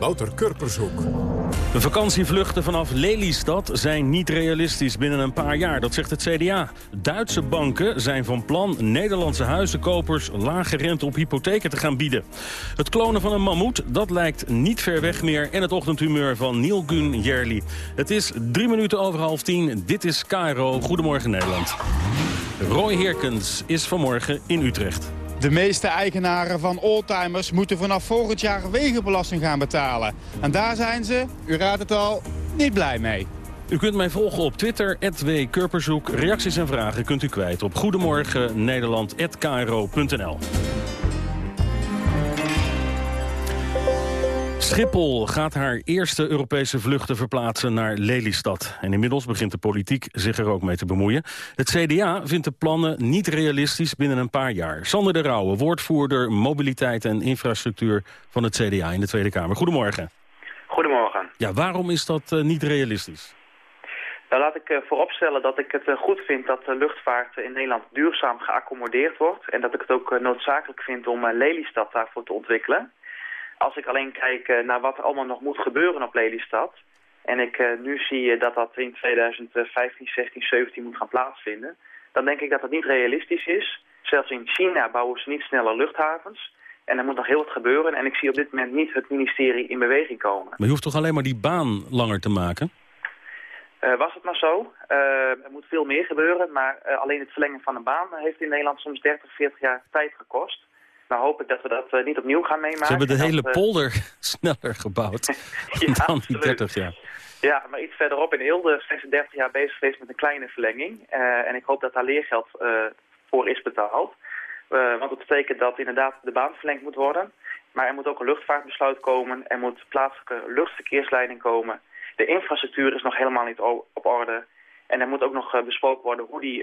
Wouter Kurpershoek. De vakantievluchten vanaf Lelystad zijn niet realistisch binnen een paar jaar, dat zegt het CDA. Duitse banken zijn van plan Nederlandse huizenkopers lage rente op hypotheken te gaan bieden. Het klonen van een mammoet, dat lijkt niet ver weg meer. En het ochtendhumeur van Neil Gun Jerli. Het is drie minuten over half tien. Dit is Cairo. Goedemorgen Nederland. Roy Heerkens is vanmorgen in Utrecht. De meeste eigenaren van oldtimers moeten vanaf volgend jaar wegenbelasting gaan betalen. En daar zijn ze, u raadt het al, niet blij mee. U kunt mij volgen op Twitter, @wkurperzoek. Reacties en vragen kunt u kwijt op goedemorgen Nederland@kro.nl. Schiphol gaat haar eerste Europese vluchten verplaatsen naar Lelystad. En inmiddels begint de politiek zich er ook mee te bemoeien. Het CDA vindt de plannen niet realistisch binnen een paar jaar. Sander de Rauwe, woordvoerder mobiliteit en infrastructuur van het CDA in de Tweede Kamer. Goedemorgen. Goedemorgen. Ja, waarom is dat uh, niet realistisch? Nou, laat ik uh, vooropstellen dat ik het uh, goed vind dat de luchtvaart in Nederland duurzaam geaccommodeerd wordt. En dat ik het ook noodzakelijk vind om Lelystad daarvoor te ontwikkelen als ik alleen kijk eh, naar wat er allemaal nog moet gebeuren op Lelystad... en ik uh, nu zie dat dat in 2015, 16, 17 moet gaan plaatsvinden... dan denk ik dat dat niet realistisch is. Zelfs in China bouwen ze niet sneller luchthavens... En er moet nog heel wat gebeuren. En ik zie op dit moment niet het ministerie in beweging komen. Maar je hoeft toch alleen maar die baan langer te maken? Uh, was het maar zo. Uh, er moet veel meer gebeuren. Maar uh, alleen het verlengen van een baan heeft in Nederland soms 30, 40 jaar tijd gekost. Nou hoop ik dat we dat uh, niet opnieuw gaan meemaken. Ze hebben de dat, hele uh... polder [laughs] sneller gebouwd [laughs] ja, dan die 30 jaar. Ja, maar iets verderop in Eelde zijn ze 30 jaar bezig geweest met een kleine verlenging. Uh, en ik hoop dat daar leergeld voor is betaald. want het betekent dat inderdaad de baan verlengd moet worden. Maar er moet ook een luchtvaartbesluit komen. Er moet plaatselijke luchtverkeersleiding komen. De infrastructuur is nog helemaal niet op orde. En er moet ook nog besproken worden hoe die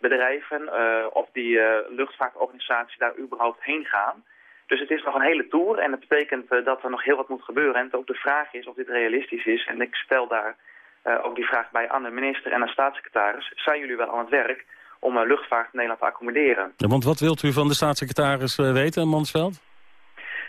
bedrijven uh, of die uh, luchtvaartorganisatie daar überhaupt heen gaan. Dus het is nog een hele tour en dat betekent uh, dat er nog heel wat moet gebeuren. En het ook de vraag is of dit realistisch is. En ik stel daar ook die vraag bij aan de minister en aan de staatssecretaris. Zijn jullie wel aan het werk om luchtvaart in Nederland te accommoderen. Ja, want wat wilt u van de staatssecretaris weten, Mansveld?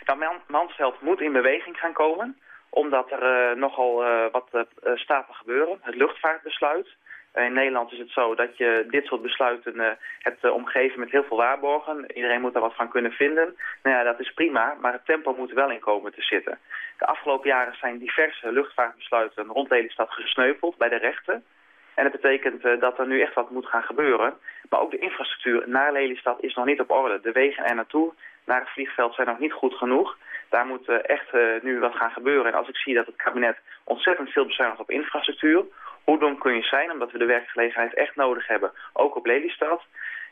Nou, Man Mansveld moet in beweging gaan komen, omdat er nogal wat staat te gebeuren. Het luchtvaartbesluit, in Nederland is het zo dat je dit soort besluiten uh, hebt uh, omgeven met heel veel waarborgen. Iedereen moet daar wat van kunnen vinden. Nou ja, dat is prima, maar het tempo moet wel in komen te zitten. De afgelopen jaren zijn diverse luchtvaartbesluiten rond Lelystad gesneuveld bij de rechten. En dat betekent dat er nu echt wat moet gaan gebeuren. Maar ook de infrastructuur naar Lelystad is nog niet op orde. De wegen er naartoe, naar het vliegveld, zijn nog niet goed genoeg. Daar moet echt nu wat gaan gebeuren. En als ik zie dat het kabinet ontzettend veel bezuinigt op infrastructuur hoe dom kun je zijn, omdat we de werkgelegenheid echt nodig hebben, ook op Lelystad.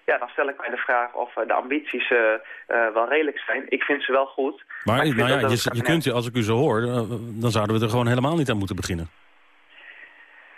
Ja, dan stel ik mij de vraag of de ambities uh, uh, wel redelijk zijn. Ik vind ze wel goed. Maar, maar nou ja, je, je kunt, als ik u zo hoor, dan zouden we er gewoon helemaal niet aan moeten beginnen.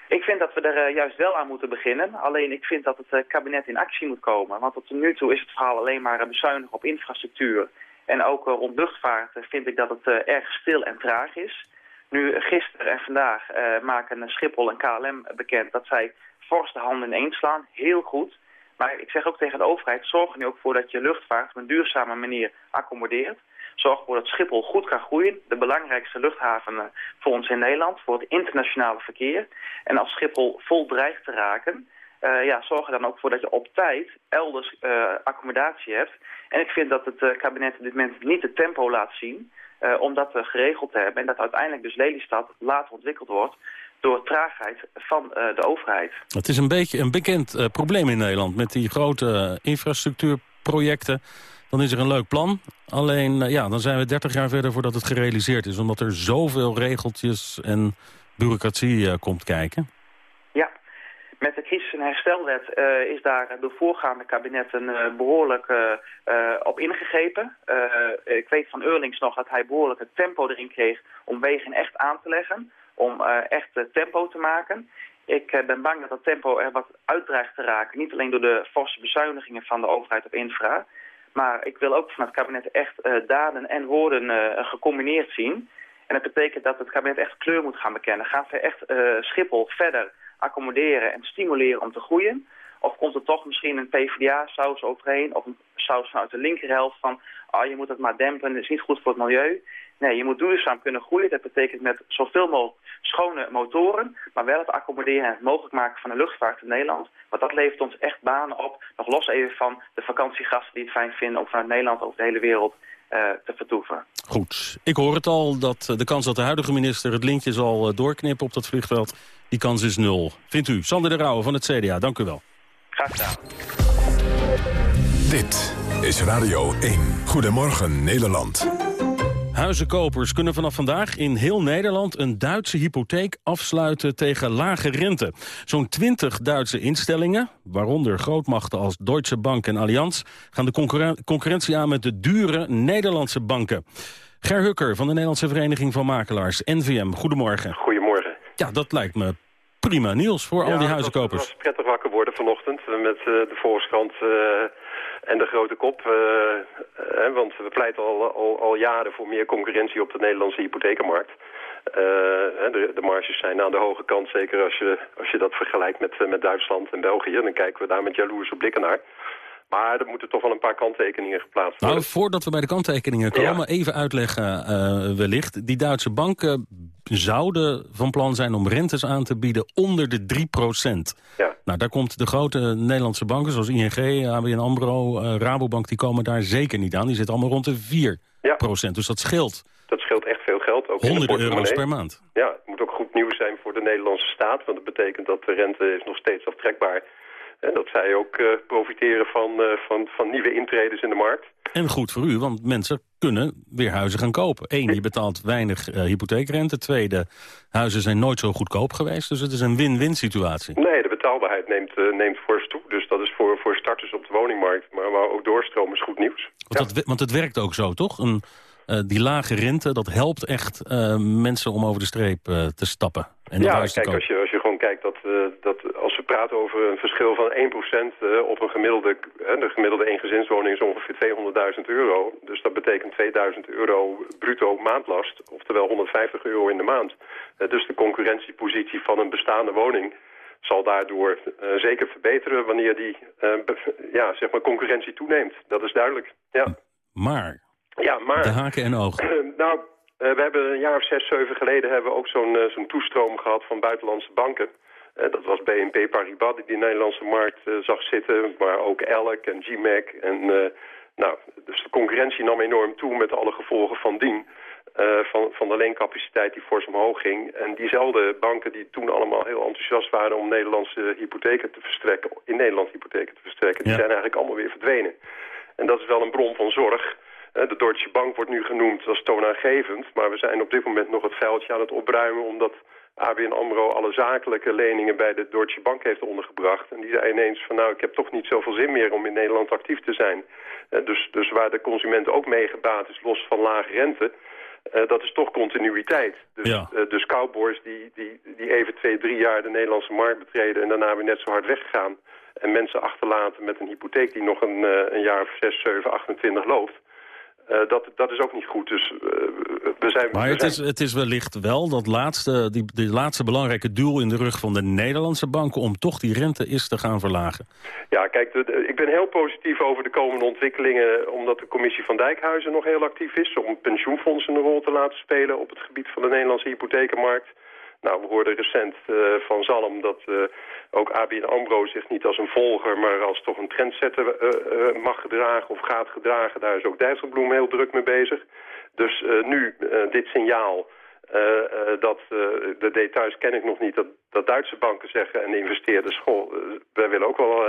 Ik vind dat we er uh, juist wel aan moeten beginnen. Alleen ik vind dat het kabinet in actie moet komen. Want tot nu toe is het verhaal alleen maar bezuinigen op infrastructuur. En ook rond luchtvaart vind ik dat het erg stil en traag is. Nu, gisteren en vandaag uh, maken Schiphol en KLM bekend dat zij fors de handen ineens slaan. Heel goed. Maar ik zeg ook tegen de overheid, zorg er nu ook voor dat je luchtvaart op een duurzame manier accommodeert. Zorg ervoor dat Schiphol goed kan groeien. De belangrijkste luchthaven uh, voor ons in Nederland, voor het internationale verkeer. En als Schiphol vol dreigt te raken, uh, ja, zorg er dan ook voor dat je op tijd elders accommodatie hebt. En ik vind dat het kabinet op dit moment niet het tempo laat zien... Uh, om dat uh, geregeld hebben. En dat uiteindelijk dus Lelystad later ontwikkeld wordt door traagheid van uh, de overheid. Het is een beetje een bekend probleem in Nederland met die grote infrastructuurprojecten. Dan is er een leuk plan, alleen ja, dan zijn we 30 jaar verder voordat het gerealiseerd is. Omdat er zoveel regeltjes en bureaucratie komt kijken. Met de crisis- en herstelwet uh, is daar door voorgaande kabinetten uh, behoorlijk uh, op ingegrepen. ik weet van Eurlings nog dat hij behoorlijk het tempo erin kreeg om wegen echt aan te leggen. Om echt tempo te maken. Ik ben bang dat dat tempo er wat uitdreigt te raken. Niet alleen door de forse bezuinigingen van de overheid op infra. Maar ik wil ook van het kabinet echt daden en woorden gecombineerd zien. En dat betekent dat het kabinet echt kleur moet gaan bekennen. Gaat er echt Schiphol verder accommoderen en stimuleren om te groeien? Of komt er toch misschien een PvdA-saus overheen of een saus vanuit de linkerhelft van... ah, je moet het maar dempen, het is niet goed voor het milieu. Nee, je moet duurzaam kunnen groeien. Dat betekent met zoveel mogelijk schone motoren, maar wel het accommoderen en het mogelijk maken van de luchtvaart in Nederland. Want dat levert ons echt banen op, nog los even van de vakantiegasten die het fijn vinden om vanuit Nederland over de hele wereld uh, te vertoeven. Goed. Ik hoor het al, dat de kans dat de huidige minister het lintje zal uh, doorknippen op dat vliegveld, die kans is nul. Vindt u, Sander de Rauwe van het CDA, dank u wel. Graag gedaan. Dit is Radio 1. Goedemorgen Nederland. Huizenkopers kunnen vanaf vandaag in heel Nederland een Duitse hypotheek afsluiten tegen lage rente. Zo'n 20 Duitse instellingen, waaronder grootmachten als Deutsche Bank en Allianz, gaan de concurrentie aan met de dure Nederlandse banken. Ger Hukker van de Nederlandse Vereniging van Makelaars, NVM, goedemorgen. Ja, dat lijkt me prima nieuws voor al die huizenkopers. Het was prettig wakker worden vanochtend met uh, de Volkskrant... Uh, en de grote kop, uh, want we pleiten al, al, al, jaren voor meer concurrentie op de Nederlandse hypothekenmarkt. De, de marges zijn aan de hoge kant, zeker als je, als je dat vergelijkt met, met Duitsland en België. Dan kijken we daar met jaloerse blikken naar. Maar er moeten toch wel een paar kanttekeningen geplaatst worden. Nou, voordat we bij de kanttekeningen komen, even uitleggen uh, wellicht. Die Duitse banken zouden van plan zijn om rentes aan te bieden onder de 3% Ja. Nou, daar komt de grote Nederlandse banken zoals ING, ABN AMRO, uh, Rabobank... die komen daar zeker niet aan. Die zitten allemaal rond de 4 ja. Dus dat scheelt. Dat scheelt echt veel geld. Ook Honderden euro's per maand. Ja, het moet ook goed nieuws zijn voor de Nederlandse staat. Want dat betekent dat de rente is nog steeds aftrekbaar en dat zij ook uh, profiteren van, uh, van, van nieuwe intreders in de markt. En goed voor u, want mensen kunnen weer huizen gaan kopen. Eén, je betaalt weinig uh, hypotheekrente. Tweede, huizen zijn nooit zo goedkoop geweest. Dus het is een win-win situatie. Nee, de betaalbaarheid neemt, neemt fors toe. Dus dat is voor, voor starters op de woningmarkt. Maar, maar ook doorstromen is goed nieuws. Want, ja. dat, want het werkt ook zo, toch? Een, die lage rente, dat helpt echt mensen om over de streep te stappen. En ja, kijk, als je, als je gewoon kijkt dat, dat als we praten over een verschil van 1% uh, op een gemiddelde, de gemiddelde eengezinswoning is ongeveer 200.000 euro. Dus dat betekent 2000 euro bruto maandlast, oftewel 150 euro in de maand. dus de concurrentiepositie van een bestaande woning zal daardoor zeker verbeteren wanneer die ja, zeg maar concurrentie toeneemt. Dat is duidelijk. Ja. Maar, ja, maar de haken en ogen. [clears throat] nou, we hebben een jaar of zes, zeven geleden hebben we ook zo'n zo'n toestroom gehad van buitenlandse banken. dat was BNP Paribas die de Nederlandse markt zag zitten, maar ook Elk en GMAC en nou, dus de concurrentie nam enorm toe met alle gevolgen van dien. Uh, van, van de leencapaciteit die fors omhoog ging. En diezelfde banken die toen allemaal heel enthousiast waren om Nederlandse hypotheken te verstrekken, in Nederland hypotheken te verstrekken, die zijn eigenlijk allemaal weer verdwenen. En dat is wel een bron van zorg. Uh, de Deutsche Bank wordt nu genoemd als toonaangevend, maar we zijn op dit moment nog het vuiltje aan het opruimen omdat ABN AMRO alle zakelijke leningen bij de Deutsche Bank heeft ondergebracht. En die zei ineens van nou, ik heb toch niet zoveel zin meer om in Nederland actief te zijn. Uh, dus, dus waar de consument ook mee gebaat is, los van lage rente... Uh, dat is toch continuïteit. Dus, ja. uh, dus cowboys die, die, die even twee, drie jaar de Nederlandse markt betreden... en daarna weer net zo hard weggaan... en mensen achterlaten met een hypotheek die nog een, uh, een jaar of 6, 7, 28 loopt... Uh, dat, dat is ook niet goed. Dus uh, we zijn... Maar we het, zijn... is, het is wellicht wel dat laatste, die, die laatste belangrijke doel in de rug van de Nederlandse banken... om toch die rente is te gaan verlagen. Ja, kijk, de, de, ik ben heel positief over de komende ontwikkelingen... omdat de commissie van Dijkhuizen nog heel actief is... om pensioenfondsen een rol te laten spelen op het gebied van de Nederlandse hypothekenmarkt. Nou, we hoorden recent uh, van Zalm dat ook ABN AMRO zich niet als een volger, maar als toch een trendsetter uh, uh, mag gedragen of gaat gedragen. Daar is ook Dijsselbloem heel druk mee bezig. Dus uh, nu dit signaal, dat de details ken ik nog niet, dat, dat Duitse banken zeggen en de investeerders, goh, wij willen ook wel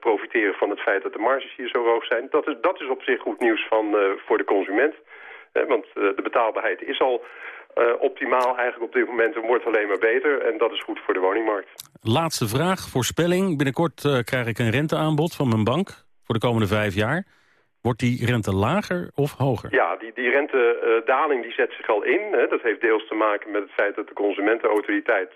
profiteren van het feit dat de marges hier zo hoog zijn. Dat is, dat is op zich goed nieuws van, voor de consument. want de betaalbaarheid is al uh, optimaal eigenlijk op dit moment en wordt alleen maar beter. En dat is goed voor de woningmarkt. Laatste vraag, voorspelling. Binnenkort uh, krijg ik een renteaanbod van mijn bank voor de komende vijf jaar. Wordt die rente lager of hoger? Ja, die, die rentedaling uh, die zet zich al in. Hè. Dat heeft deels te maken met het feit dat de consumentenautoriteit...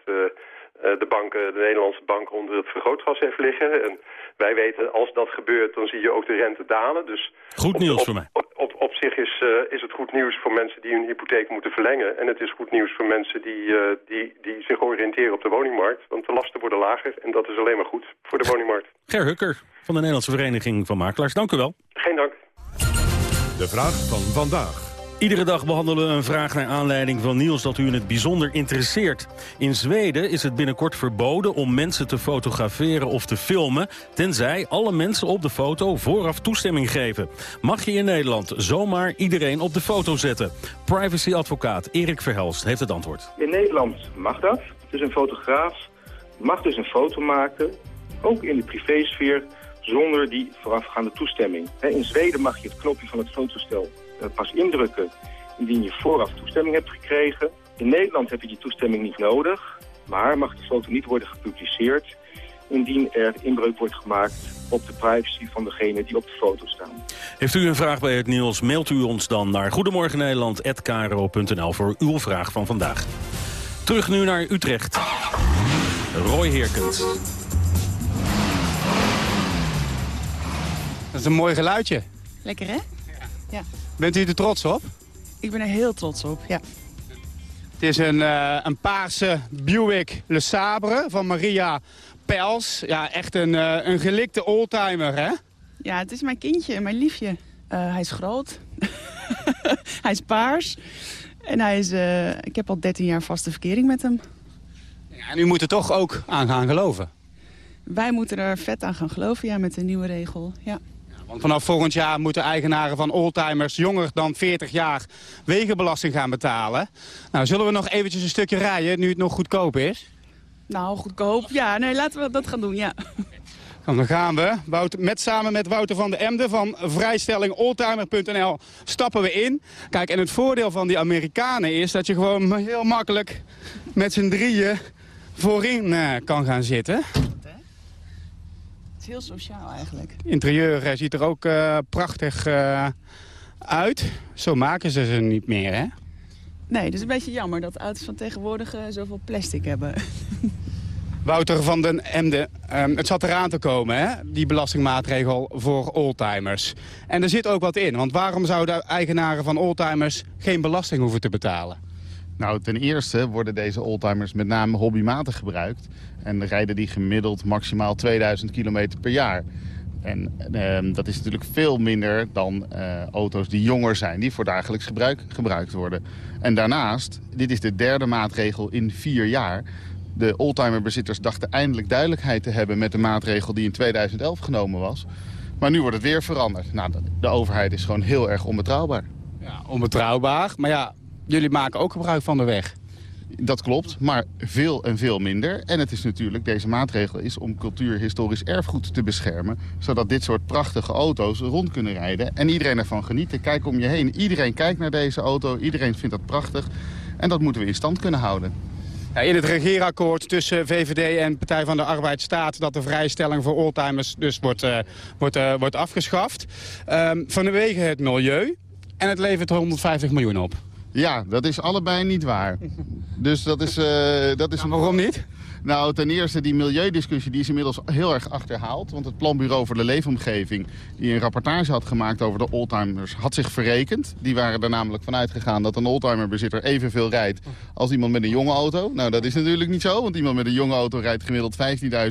de, banken, de Nederlandse bank onder het vergrootglas heeft liggen. En wij weten, als dat gebeurt, dan zie je ook de rente dalen. Dus goed nieuws op, voor mij. Op, op, op zich is, uh, is het goed nieuws voor mensen die hun hypotheek moeten verlengen. En het is goed nieuws voor mensen die, uh, die, die zich oriënteren op de woningmarkt. Want de lasten worden lager en dat is alleen maar goed voor de woningmarkt. Ger Hukker van de Nederlandse Vereniging van Makelaars, dank u wel. Geen dank. De vraag van vandaag. Iedere dag behandelen we een vraag naar aanleiding van nieuws dat u in het bijzonder interesseert. In Zweden is het binnenkort verboden om mensen te fotograferen of te filmen... tenzij alle mensen op de foto vooraf toestemming geven. Mag je in Nederland zomaar iedereen op de foto zetten? Privacyadvocaat Erik Verhelst heeft het antwoord. In Nederland mag dat. Dus een fotograaf mag dus een foto maken, ook in de privésfeer... zonder die voorafgaande toestemming. In Zweden mag je het knopje van het fotostel pas indrukken indien je vooraf toestemming hebt gekregen. In Nederland heb je die toestemming niet nodig, maar mag de foto niet worden gepubliceerd indien er inbreuk wordt gemaakt op de privacy van degene die op de foto staan. Heeft u een vraag bij het nieuws, mailt u ons dan naar goedemorgennederland.kro.nl voor uw vraag van vandaag. Terug nu naar Utrecht. Roy Heerkens. Dat is een mooi geluidje. Lekker, hè? Ja. Bent u er trots op? Ik ben er heel trots op, ja. Het is een, uh, een paarse Buick Le Sabre van Maria Pels. Ja, echt een, uh, een gelikte oldtimer, hè? Ja, het is mijn kindje, mijn liefje. Uh, hij is groot. [laughs] hij is paars. En hij is, ik heb al 13 jaar vaste verkering met hem. Ja, en u moet er toch ook aan gaan geloven? Wij moeten er vet aan gaan geloven, ja, met de nieuwe regel, ja. Want vanaf volgend jaar moeten eigenaren van oldtimers jonger dan 40 jaar wegenbelasting gaan betalen. Nou, zullen we nog eventjes een stukje rijden, nu het nog goedkoop is? Nou, goedkoop. Ja, nee, laten we dat gaan doen, ja. Dan gaan we, Wouter, met, samen met Wouter van de Emden van vrijstellingoldtimer.nl stappen we in. Kijk, en het voordeel van die Amerikanen is dat je gewoon heel makkelijk met z'n drieën voorin uh, kan gaan zitten heel sociaal eigenlijk. Interieur uh, ziet er ook uh, prachtig uh, uit. Zo maken ze ze niet meer, hè? Nee, het is een beetje jammer dat auto's van tegenwoordig zoveel plastic hebben. [laughs] Wouter van den Emden, um, het zat eraan te komen, hè? die belastingmaatregel voor oldtimers. En er zit ook wat in, want waarom zouden eigenaren van oldtimers geen belasting hoeven te betalen? Nou, ten eerste worden deze oldtimers met name hobbymatig gebruikt. En rijden die gemiddeld maximaal 2000 kilometer per jaar. En ehm, dat is natuurlijk veel minder dan eh, auto's die jonger zijn, die voor dagelijks gebruik gebruikt worden. En daarnaast, dit is de derde maatregel in vier jaar. De oldtimerbezitters dachten eindelijk duidelijkheid te hebben met de maatregel die in 2011 genomen was. Maar nu wordt het weer veranderd. Nou, de, de overheid is gewoon heel erg onbetrouwbaar. Ja, onbetrouwbaar. Maar ja, jullie maken ook gebruik van de weg. Dat klopt, maar veel en veel minder. En het is natuurlijk, deze maatregel is om cultuurhistorisch erfgoed te beschermen. Zodat dit soort prachtige auto's rond kunnen rijden. En iedereen ervan genieten. Kijk om je heen. Iedereen kijkt naar deze auto. Iedereen vindt dat prachtig. En dat moeten we in stand kunnen houden. Ja, in het regeerakkoord tussen VVD en Partij van de Arbeid staat dat de vrijstelling voor oldtimers dus wordt, uh, wordt, uh, wordt afgeschaft. Um, vanwege het milieu. En het levert 150 miljoen op. Ja, dat is allebei niet waar. Dus dat is... Uh, dat is nou, waarom niet? Nou, ten eerste, die milieudiscussie die is inmiddels heel erg achterhaald. Want het Planbureau voor de Leefomgeving, die een rapportage had gemaakt over de oldtimers, had zich verrekend. Die waren er namelijk vanuit gegaan dat een oldtimerbezitter evenveel rijdt als iemand met een jonge auto. Nou, dat is natuurlijk niet zo, want iemand met een jonge auto rijdt gemiddeld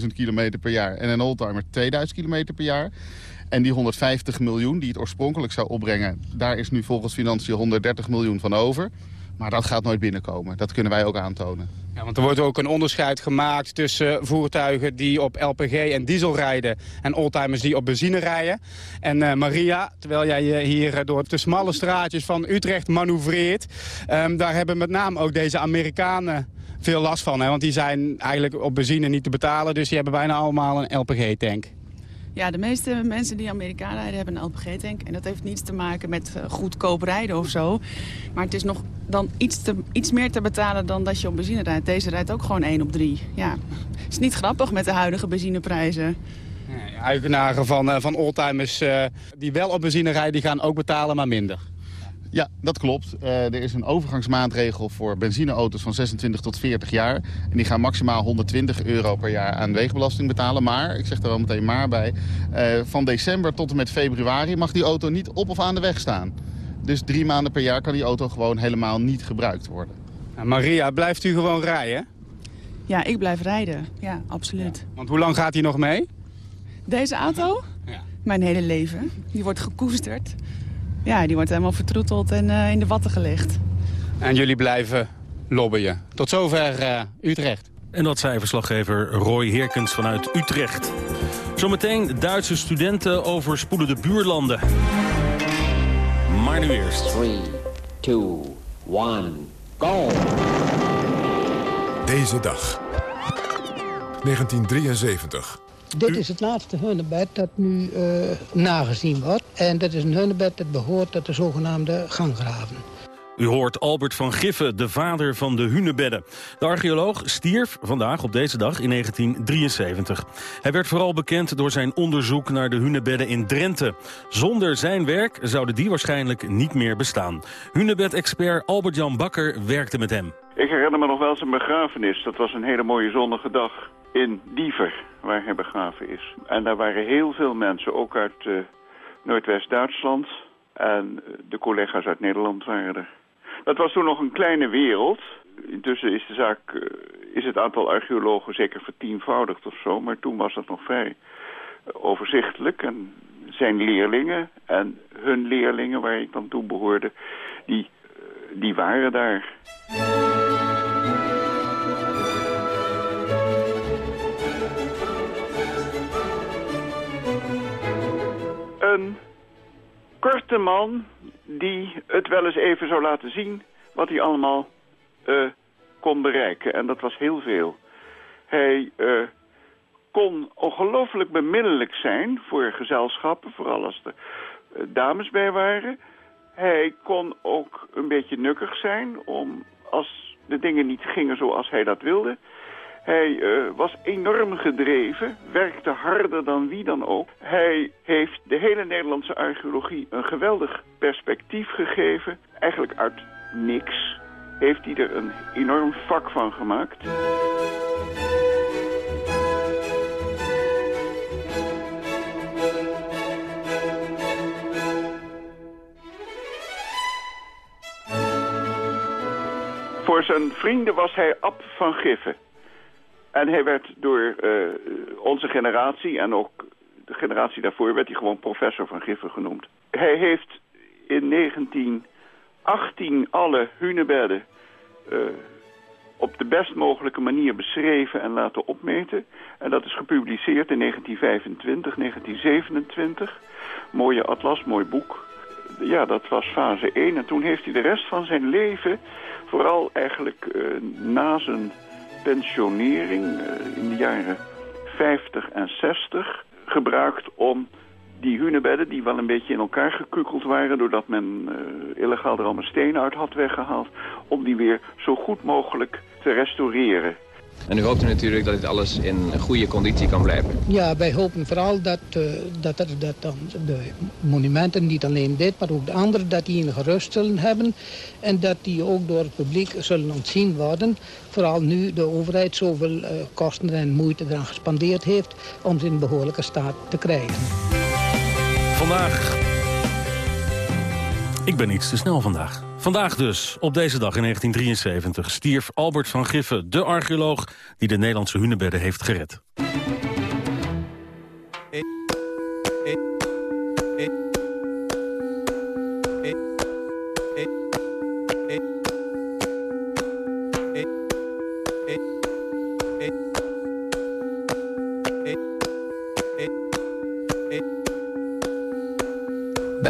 15.000 kilometer per jaar. En een oldtimer 2000 kilometer per jaar. En die 150 miljoen die het oorspronkelijk zou opbrengen... daar is nu volgens Financiën 130 miljoen van over. Maar dat gaat nooit binnenkomen. Dat kunnen wij ook aantonen. Ja, want er wordt ook een onderscheid gemaakt tussen voertuigen die op LPG en diesel rijden... en oldtimers die op benzine rijden. En uh, Maria, terwijl jij je hier door de smalle straatjes van Utrecht manoeuvreert... Um, daar hebben met name ook deze Amerikanen veel last van. Hè? Want die zijn eigenlijk op benzine niet te betalen... dus die hebben bijna allemaal een LPG-tank. Ja, de meeste mensen die Amerika rijden hebben een LPG-tank. En dat heeft niets te maken met uh, goedkoop rijden of zo. Maar het is nog dan iets, te, iets meer te betalen dan dat je op benzine rijdt. Deze rijdt ook gewoon 1 op 3. Ja, het is niet grappig met de huidige benzineprijzen. Ja, van, uh, van oldtimers uh, die wel op benzine rijden, die gaan ook betalen, maar minder. Ja, dat klopt. Uh, er is een overgangsmaatregel voor benzineauto's van 26 tot 40 jaar. En die gaan maximaal 120 euro per jaar aan weegbelasting betalen. Maar, ik zeg er wel meteen maar bij, uh, van december tot en met februari mag die auto niet op of aan de weg staan. Dus drie maanden per jaar kan die auto gewoon helemaal niet gebruikt worden. Nou, Maria, blijft u gewoon rijden? Ja, ik blijf rijden. Ja, absoluut. Ja. Want hoe lang gaat hij nog mee? Deze auto? Ja. Mijn hele leven. Die wordt gekoesterd. Ja, die wordt helemaal vertroeteld en uh, in de watten gelegd. En jullie blijven lobbyen. Tot zover uh, Utrecht. En dat zei verslaggever Roy Heerkens vanuit Utrecht. Zometeen Duitse studenten overspoelen de buurlanden. Maar nu eerst. 3, 2, 1, go! Deze dag. 1973. Dit is het laatste hunebed dat nu uh, nagezien wordt. En dat is een hunebed dat behoort tot de zogenaamde ganggraven. U hoort Albert van Giffen, de vader van de hunebedden. De archeoloog stierf vandaag op deze dag in 1973. Hij werd vooral bekend door zijn onderzoek naar de hunebedden in Drenthe. Zonder zijn werk zouden die waarschijnlijk niet meer bestaan. Hunebed-expert Albert-Jan Bakker werkte met hem. Ik herinner me nog wel zijn begrafenis. Dat was een hele mooie zonnige dag in Diever, waar hij begraven is. En daar waren heel veel mensen, ook uit uh, Noordwest-Duitsland. En de collega's uit Nederland waren er. Dat was toen nog een kleine wereld. Intussen is de zaak, uh, is het aantal archeologen zeker vertienvoudigd of zo. Maar toen was dat nog vrij overzichtelijk. En zijn leerlingen en hun leerlingen, waar ik dan toe behoorde, die, die waren daar. Een korte man die het wel eens even zou laten zien wat hij allemaal uh, kon bereiken. En dat was heel veel. Hij uh, kon ongelooflijk beminnelijk zijn voor gezelschappen, vooral als er uh, dames bij waren. Hij kon ook een beetje nukkig zijn om, als de dingen niet gingen zoals hij dat wilde... Hij uh, was enorm gedreven, werkte harder dan wie dan ook. Hij heeft de hele Nederlandse archeologie een geweldig perspectief gegeven. Eigenlijk uit niks heeft hij er een enorm vak van gemaakt. Voor zijn vrienden was hij Ab van Giffen. En hij werd door uh, onze generatie en ook de generatie daarvoor... werd hij gewoon professor van Giffen genoemd. Hij heeft in 1918 alle hunebedden... Uh, op de best mogelijke manier beschreven en laten opmeten. En dat is gepubliceerd in 1925, 1927. Mooie atlas, mooi boek. Ja, dat was fase 1. En toen heeft hij de rest van zijn leven, vooral eigenlijk uh, na zijn pensionering uh, in de jaren 50 en 60, gebruikt om die hunebedden, die wel een beetje in elkaar gekukeld waren... doordat men uh, illegaal er allemaal stenen uit had weggehaald... om die weer zo goed mogelijk te restaureren. En u hoopt natuurlijk dat dit alles in goede conditie kan blijven? Ja, wij hopen vooral dat, uh, dat, dat, dat dan de monumenten, niet alleen dit, maar ook de andere, dat die een gerust zullen hebben. En dat die ook door het publiek zullen ontzien worden. Vooral nu de overheid zoveel uh, kosten en moeite eraan gespandeerd heeft om ze in behoorlijke staat te krijgen. Vandaag... Ik ben iets te snel vandaag. Vandaag dus, op deze dag in 1973, stierf Albert van Giffen, de archeoloog die de Nederlandse hunebedden heeft gered.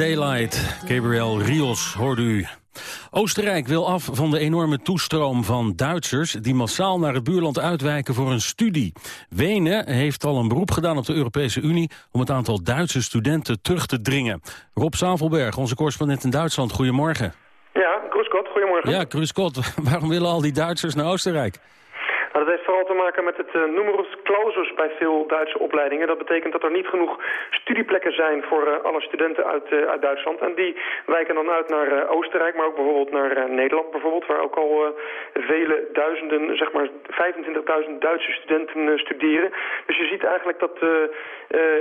Daylight, Gabriel Rios, hoorde u. Oostenrijk wil af van de enorme toestroom van Duitsers... die massaal naar het buurland uitwijken voor een studie. Wenen heeft al een beroep gedaan op de Europese Unie... om het aantal Duitse studenten terug te dringen. Rob Zavelberg, onze correspondent in Duitsland, goedemorgen. Ja, Kruskot, goedemorgen. Ja, Kruskot, [laughs] waarom willen al die Duitsers naar Oostenrijk? Dat heeft vooral te maken met het uh, numerus clausus bij veel Duitse opleidingen. Dat betekent dat er niet genoeg studieplekken zijn voor uh, alle studenten uit, uh, uit Duitsland. En die wijken dan uit naar Oostenrijk, maar ook bijvoorbeeld naar Nederland bijvoorbeeld, waar ook al vele duizenden, zeg maar 25.000 Duitse studenten studeren. Dus je ziet eigenlijk dat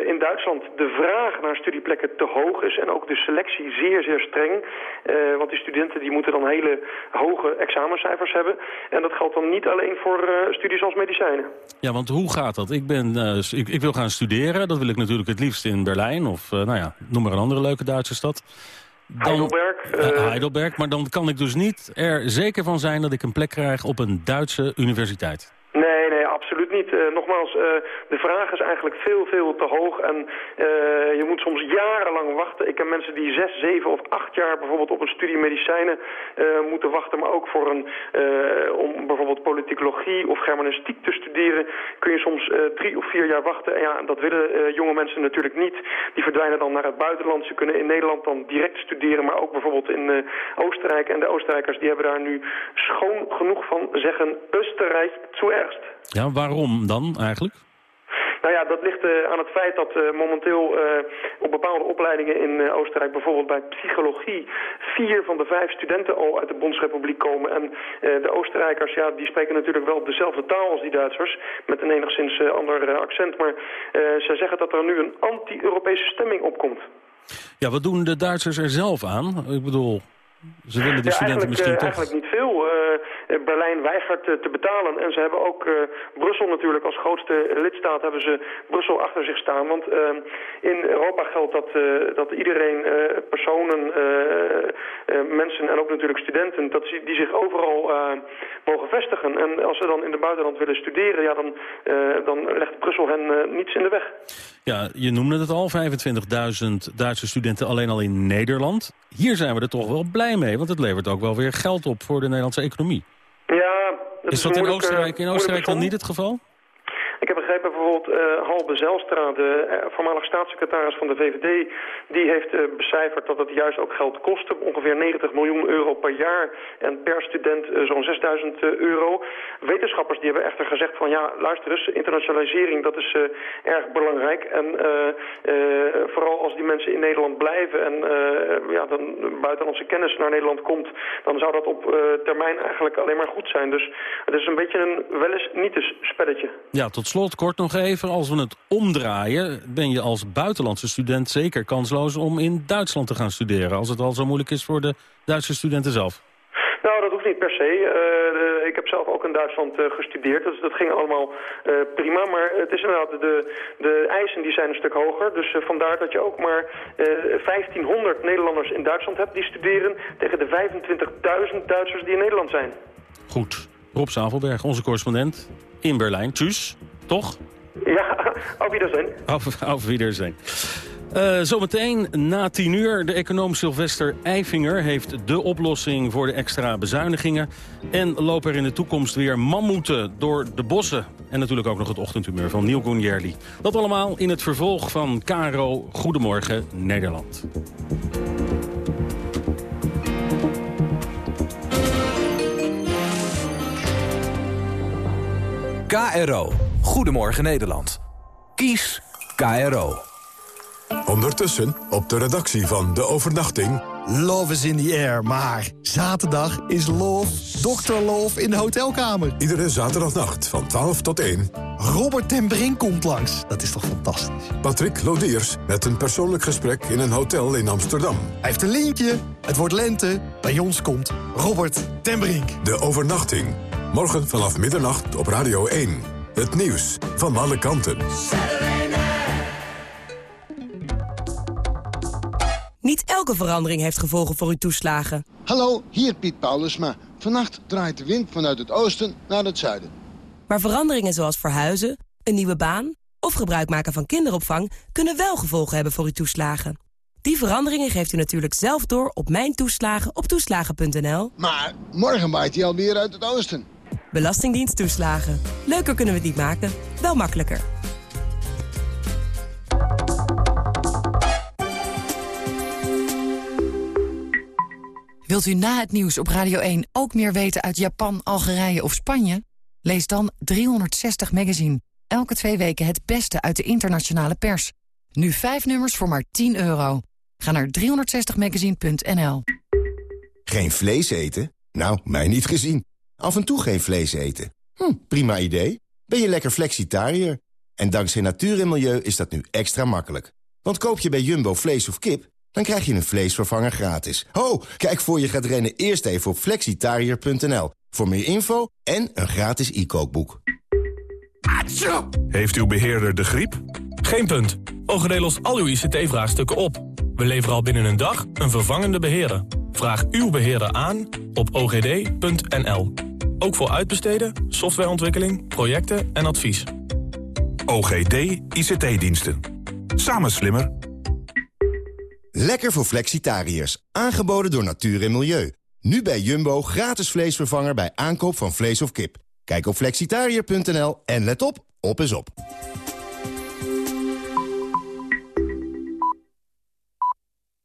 in Duitsland de vraag naar studieplekken te hoog is en ook de selectie zeer, zeer streng. want die studenten die moeten dan hele hoge examencijfers hebben. En dat geldt dan niet alleen voor studies als medicijnen. Ja, want hoe gaat dat? Ik, ben, uh, ik, ik, wil gaan studeren. Dat wil ik natuurlijk het liefst in Berlijn. Of uh, nou ja, noem maar een andere leuke Duitse stad. Dan, Heidelberg. Heidelberg. Maar dan kan ik dus niet er zeker van zijn dat ik een plek krijg op een Duitse universiteit. Uh, nogmaals, uh, de vraag is eigenlijk veel, veel te hoog. En uh, je moet soms jarenlang wachten. Ik ken mensen die zes, zeven of acht jaar bijvoorbeeld op een studie medicijnen moeten wachten. Maar ook voor een, om bijvoorbeeld politicologie of germanistiek te studeren... kun je soms drie of vier jaar wachten. En ja, dat willen jonge mensen natuurlijk niet. Die verdwijnen dan naar het buitenland. Ze kunnen in Nederland dan direct studeren. Maar ook bijvoorbeeld in Oostenrijk. En de Oostenrijkers die hebben daar nu schoon genoeg van zeggen... Oostenrijk zuerst. Ja, waarom dan eigenlijk? Nou ja, dat ligt uh, aan het feit dat uh, momenteel uh, op bepaalde opleidingen in Oostenrijk, bijvoorbeeld bij psychologie, vier van de vijf studenten al uit de Bondsrepubliek komen. En de Oostenrijkers, ja, die spreken natuurlijk wel dezelfde taal als die Duitsers, met een enigszins ander accent. Maar zij zeggen dat er nu een anti-Europese stemming opkomt. Ja, wat doen de Duitsers er zelf aan? Ik bedoel, ze willen ja, studenten misschien toch... eigenlijk niet veel. Berlijn weigert uh, te betalen. En ze hebben ook uh, Brussel natuurlijk als grootste lidstaat hebben ze Brussel achter zich staan. Want in Europa geldt dat, dat iedereen, personen, mensen en ook natuurlijk studenten, dat die zich overal mogen vestigen. En als ze dan in het buitenland willen studeren, ja, dan, dan legt Brussel hen niets in de weg. Ja, je noemde het al, 25.000 Duitse studenten alleen al in Nederland. Hier zijn we er toch wel blij mee, want het levert ook wel weer geld op voor de Nederlandse economie. Dat is, is dat in Oostenrijk, in Oostenrijk dan niet het geval? Ik heb begrepen bijvoorbeeld uh, Halbe Zelstra, de uh, voormalig staatssecretaris van de VVD, die heeft uh, becijferd dat het juist ook geld kostte, ongeveer 90 miljoen euro per jaar en per student zo'n 6000 euro. Wetenschappers die hebben echter gezegd van ja, luister eens, internationalisering dat is erg belangrijk en vooral als die mensen in Nederland blijven en ja, dan buitenlandse kennis naar Nederland komt, dan zou dat op termijn eigenlijk alleen maar goed zijn. Dus het is een beetje een wel eens niet eens spelletje. Ja, tot slot kort nog even, als we het omdraaien... ben je als buitenlandse student zeker kansloos om in Duitsland te gaan studeren... als het al zo moeilijk is voor de Duitse studenten zelf. Nou, dat hoeft niet per se. Uh, ik heb zelf ook in Duitsland uh, gestudeerd, dus dat ging allemaal uh, prima. Maar het is inderdaad, de, de eisen die zijn een stuk hoger. Dus vandaar dat je ook maar 1500 Nederlanders in Duitsland hebt die studeren... tegen de 25.000 Duitsers die in Nederland zijn. Goed. Rob Zavelberg, onze correspondent in Berlijn. Tjus, toch? Ja, [laughs] auf Wiedersehen. Auf, auf Wiedersehen. Uh, zometeen na tien uur, de econoom Sylvester Eifinger heeft de oplossing voor de extra bezuinigingen. En lopen er in de toekomst weer mammoeten door de bossen. En natuurlijk ook nog het ochtendhumeur van Neil Gunjerli. Dat allemaal in het vervolg van Caro Goedemorgen Nederland. KRO. Goedemorgen Nederland. Kies KRO. Ondertussen op de redactie van De Overnachting... Love is in the air, maar zaterdag is Love, Dr. Love in de hotelkamer. Iedere zaterdagnacht van 12 tot 1. Robert ten Brink komt langs. Dat is toch fantastisch. Patrick Lodiers met een persoonlijk gesprek in een hotel in Amsterdam. Hij heeft een lintje. Het wordt lente. Bij ons komt Robert ten Brink. De Overnachting. Morgen vanaf middernacht op Radio 1. Het nieuws van alle kanten. Niet elke verandering heeft gevolgen voor uw toeslagen. Hallo, hier Piet Paulusma. Vannacht draait de wind vanuit het oosten naar het zuiden. Maar veranderingen zoals verhuizen, een nieuwe baan... of gebruik maken van kinderopvang... kunnen wel gevolgen hebben voor uw toeslagen. Die veranderingen geeft u natuurlijk zelf door op Mijn Toeslagen op toeslagen.nl. Maar morgen waait hij alweer uit het oosten. Belastingdienst toeslagen. Leuker kunnen we het niet maken, wel makkelijker. Wilt u na het nieuws op Radio 1 ook meer weten uit Japan, Algerije of Spanje? Lees dan 360 Magazine. Elke twee weken het beste uit de internationale pers. Nu vijf nummers voor maar 10 euro. Ga naar 360magazine.nl. Geen vlees eten? Nou, mij niet gezien. Af en toe geen vlees eten. Hm, prima idee. Ben je lekker flexitariër? En dankzij natuur en milieu is dat nu extra makkelijk. Want koop je bij Jumbo vlees of kip, dan krijg je een vleesvervanger gratis. Ho, kijk voor je gaat rennen eerst even op flexitariër.nl. Voor meer info en een gratis e-kookboek. Heeft uw beheerder de griep? Geen punt. OGD lost al uw ICT-vraagstukken op. We leveren al binnen een dag een vervangende beheerder. Vraag uw beheerder aan op ogd.nl. Ook voor uitbesteden, softwareontwikkeling, projecten en advies. OGD ICT-diensten. Samen slimmer. Lekker voor flexitariërs. Aangeboden door natuur en milieu. Nu bij Jumbo gratis vleesvervanger bij aankoop van vlees of kip. Kijk op flexitariër.nl en let op, op is op.